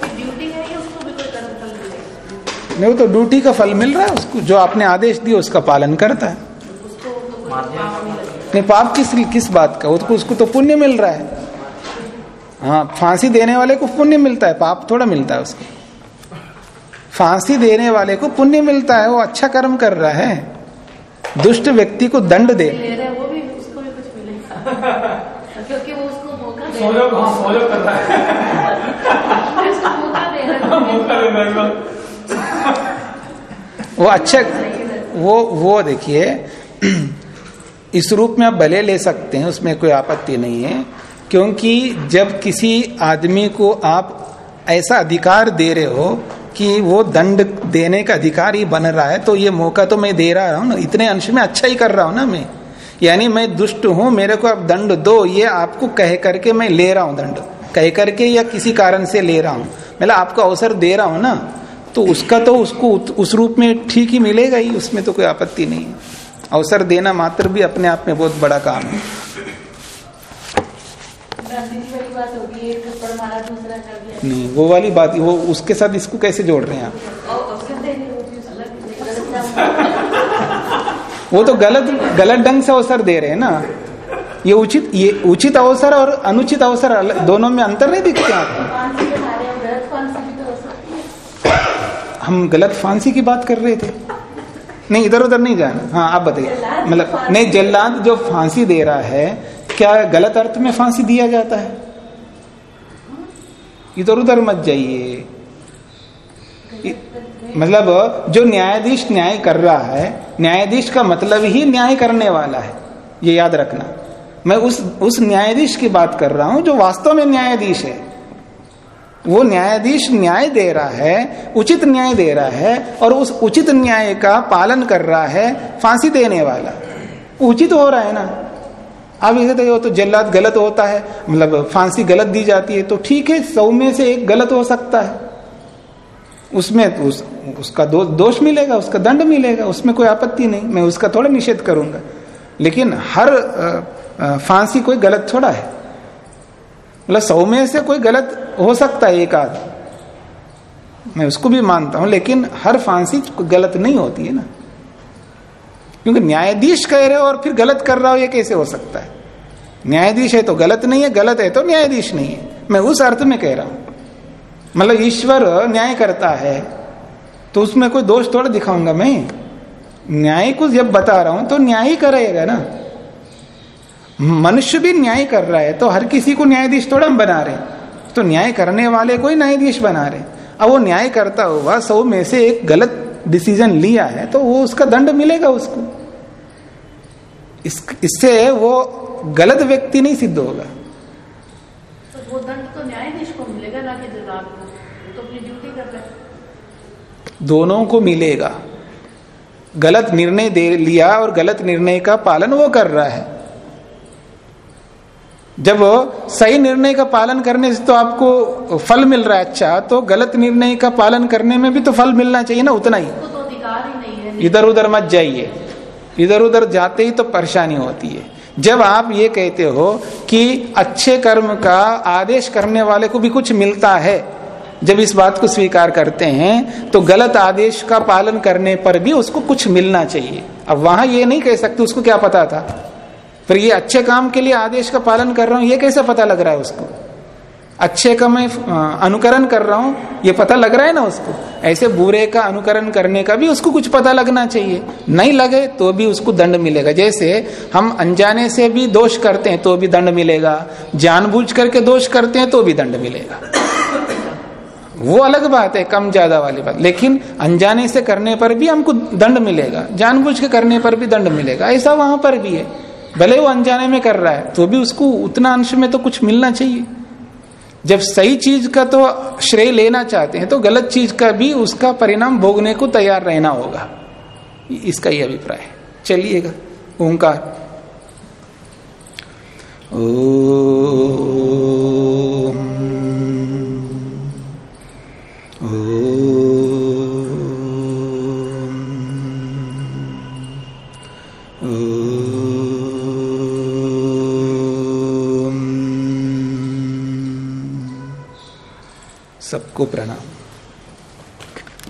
नहीं वो तो ड्यूटी का फल मिल रहा है उसको जो आपने आदेश दिया उसका पालन करता है। तो नहीं पाप किस किस बात का? उसको उसको तो पुण्य मिल रहा है। हाँ फांसी देने वाले को पुण्य मिलता है पाप थोड़ा मिलता है उसको। फांसी देने वाले को पुण्य मिलता है वो अच्छा कर्म कर रहा है। दुष्ट व्यक्ति को दंड दे। ले रहे हैं वो भी उसको भी कुछ मिलेगा। [LAUGHS] क्योंकि वो उसको मौका दे रहे सहयोग हाँ सहयोग कर रहा है। हैं। उसको मौका दे रहे हैं। [LAUGHS] मौका दे रहा है वो अच्छा वो वो देखिए [CLEARS THROAT] इस रूप में आप भले ले सकते हैं उसमें कोई आपत्ति नहीं है क्योंकि जब किसी आदमी को आप ऐसा अधिकार दे रहे हो कि वो दंड देने का अधिकार ही बन रहा है तो ये मौका तो मैं दे रहा हूँ ना। इतने अंश में अच्छा ही कर रहा हूँ ना मैं। यानी मैं दुष्ट हूँ, मेरे को आप दंड दो, ये आपको कह करके मैं ले रहा हूँ दंड। कह करके या किसी कारण से ले रहा हूँ। मतलब आपको अवसर दे रहा हूँ ना तो उसका तो उसको उस रूप में ठीक ही मिलेगा ही, उसमें तो कोई आपत्ति नहीं है। अवसर देना मात्र भी अपने आप में बहुत बड़ा काम है। बात होगी एक थप्पड़ मारा दूसरा कर दिया नहीं वो वाली बात वो उसके साथ इसको कैसे जोड़ रहे हैं आप? वो तो गलत गलत ढंग से अवसर दे रहे हैं ना। ये उचित ये उचित अवसर और अनुचित अवसर दोनों में अंतर नहीं दिखते आपको तो हम गलत फांसी की बात कर रहे थे। नहीं इधर उधर नहीं जाना। हाँ आप बताइए। मतलब नहीं जल्लाद जो फांसी दे रहा है क्या गलत अर्थ में फांसी दिया जाता है? इधर उधर मत जाइए। मतलब जो न्यायाधीश न्याय कर रहा है, न्यायाधीश का मतलब ही न्याय करने वाला है, ये याद रखना। मैं उस उस न्यायाधीश की बात कर रहा हूँ जो वास्तव में न्यायाधीश है। वो न्यायाधीश न्याय दे रहा है, उचित न्याय दे रहा है और उस उचित न्याय का पालन कर रहा है, फांसी देने वाला। उचित हो रहा है ना? अब इसे तो, तो जल्लाद गलत होता है मतलब फांसी गलत दी जाती है तो ठीक है सौ में से एक गलत हो सकता है। उसमें तो उस, उसका दो, दोष मिलेगा उसका दंड मिलेगा उसमें कोई आपत्ति नहीं मैं उसका थोड़ा निषेध करूँगा। लेकिन हर फांसी कोई गलत थोड़ा है। मतलब सौ में से कोई गलत हो सकता है एक आध। मैं उसको भी मानता हूँ लेकिन हर फांसी गलत नहीं होती है ना। क्योंकि न्यायाधीश कह रहे हो और फिर गलत कर रहा हो, ये कैसे हो सकता है? न्यायाधीश है तो गलत नहीं है, गलत है तो न्यायाधीश नहीं है। मैं उस अर्थ में कह रहा हूँ। मतलब ईश्वर न्याय करता है तो उसमें कोई दोष थोड़ा दिखाऊँगा मैं। न्याय को जब बता रहा हूँ तो न्याय ही करेगा ना। मनुष्य भी न्याय कर रहा है तो हर किसी को न्यायाधीश थोड़ा हम बना रहे तो न्याय करने वाले को ही न्यायाधीश बना रहे अब वो न्याय करता हुआ सौ में से एक गलत डिसीज़न लिया है तो वो उसका दंड मिलेगा उसको। इस, इससे वो गलत व्यक्ति नहीं सिद्ध होगा। तो वो दंड तो न्यायाधीश को मिलेगा ना कि? वो तो अपनी ड्यूटी कर रहे हैं। दोनों को मिलेगा। गलत निर्णय दे लिया और गलत निर्णय का पालन वो कर रहा है। जब सही निर्णय का पालन करने से तो आपको फल मिल रहा है अच्छा तो गलत निर्णय का पालन करने में भी तो फल मिलना चाहिए ना उतना ही। उसको तो ही इधर उधर मत जाइए। इधर उधर जाते ही तो परेशानी होती है। जब आप ये कहते हो कि अच्छे कर्म का आदेश करने वाले को भी कुछ मिलता है जब इस बात को स्वीकार करते हैं तो गलत आदेश का पालन करने पर भी उसको कुछ मिलना चाहिए। अब वहाँ ये नहीं कह सकते उसको क्या पता था? फिर ये अच्छे काम के लिए आदेश का पालन कर रहा हूँ, ये कैसे पता लग रहा है उसको? अच्छे का मैं अनुकरण कर रहा हूँ, ये पता लग रहा है ना उसको? ऐसे बुरे का अनुकरण करने का भी उसको कुछ पता लगना चाहिए। नहीं लगे तो भी उसको दंड मिलेगा। जैसे हम अनजाने से भी दोष करते हैं तो भी दंड मिलेगा। जानबूझ करके दोष करते हैं तो भी दंड मिलेगा। वो अलग बात है, कम ज़्यादा वाली बात। लेकिन अनजाने से करने पर भी हमको दंड मिलेगा। जानबूझ के करने पर भी दंड मिलेगा। ऐसा वहाँ पर भी है। भले वो अनजाने में कर रहा है तो भी उसको उतना अंश में तो कुछ मिलना चाहिए। जब सही चीज़ का तो श्रेय लेना चाहते हैं तो गलत चीज़ का भी उसका परिणाम भोगने को तैयार रहना होगा। इसका ही अभिप्राय है। चलिएगा, ओंकार। ओ सबको प्रणाम।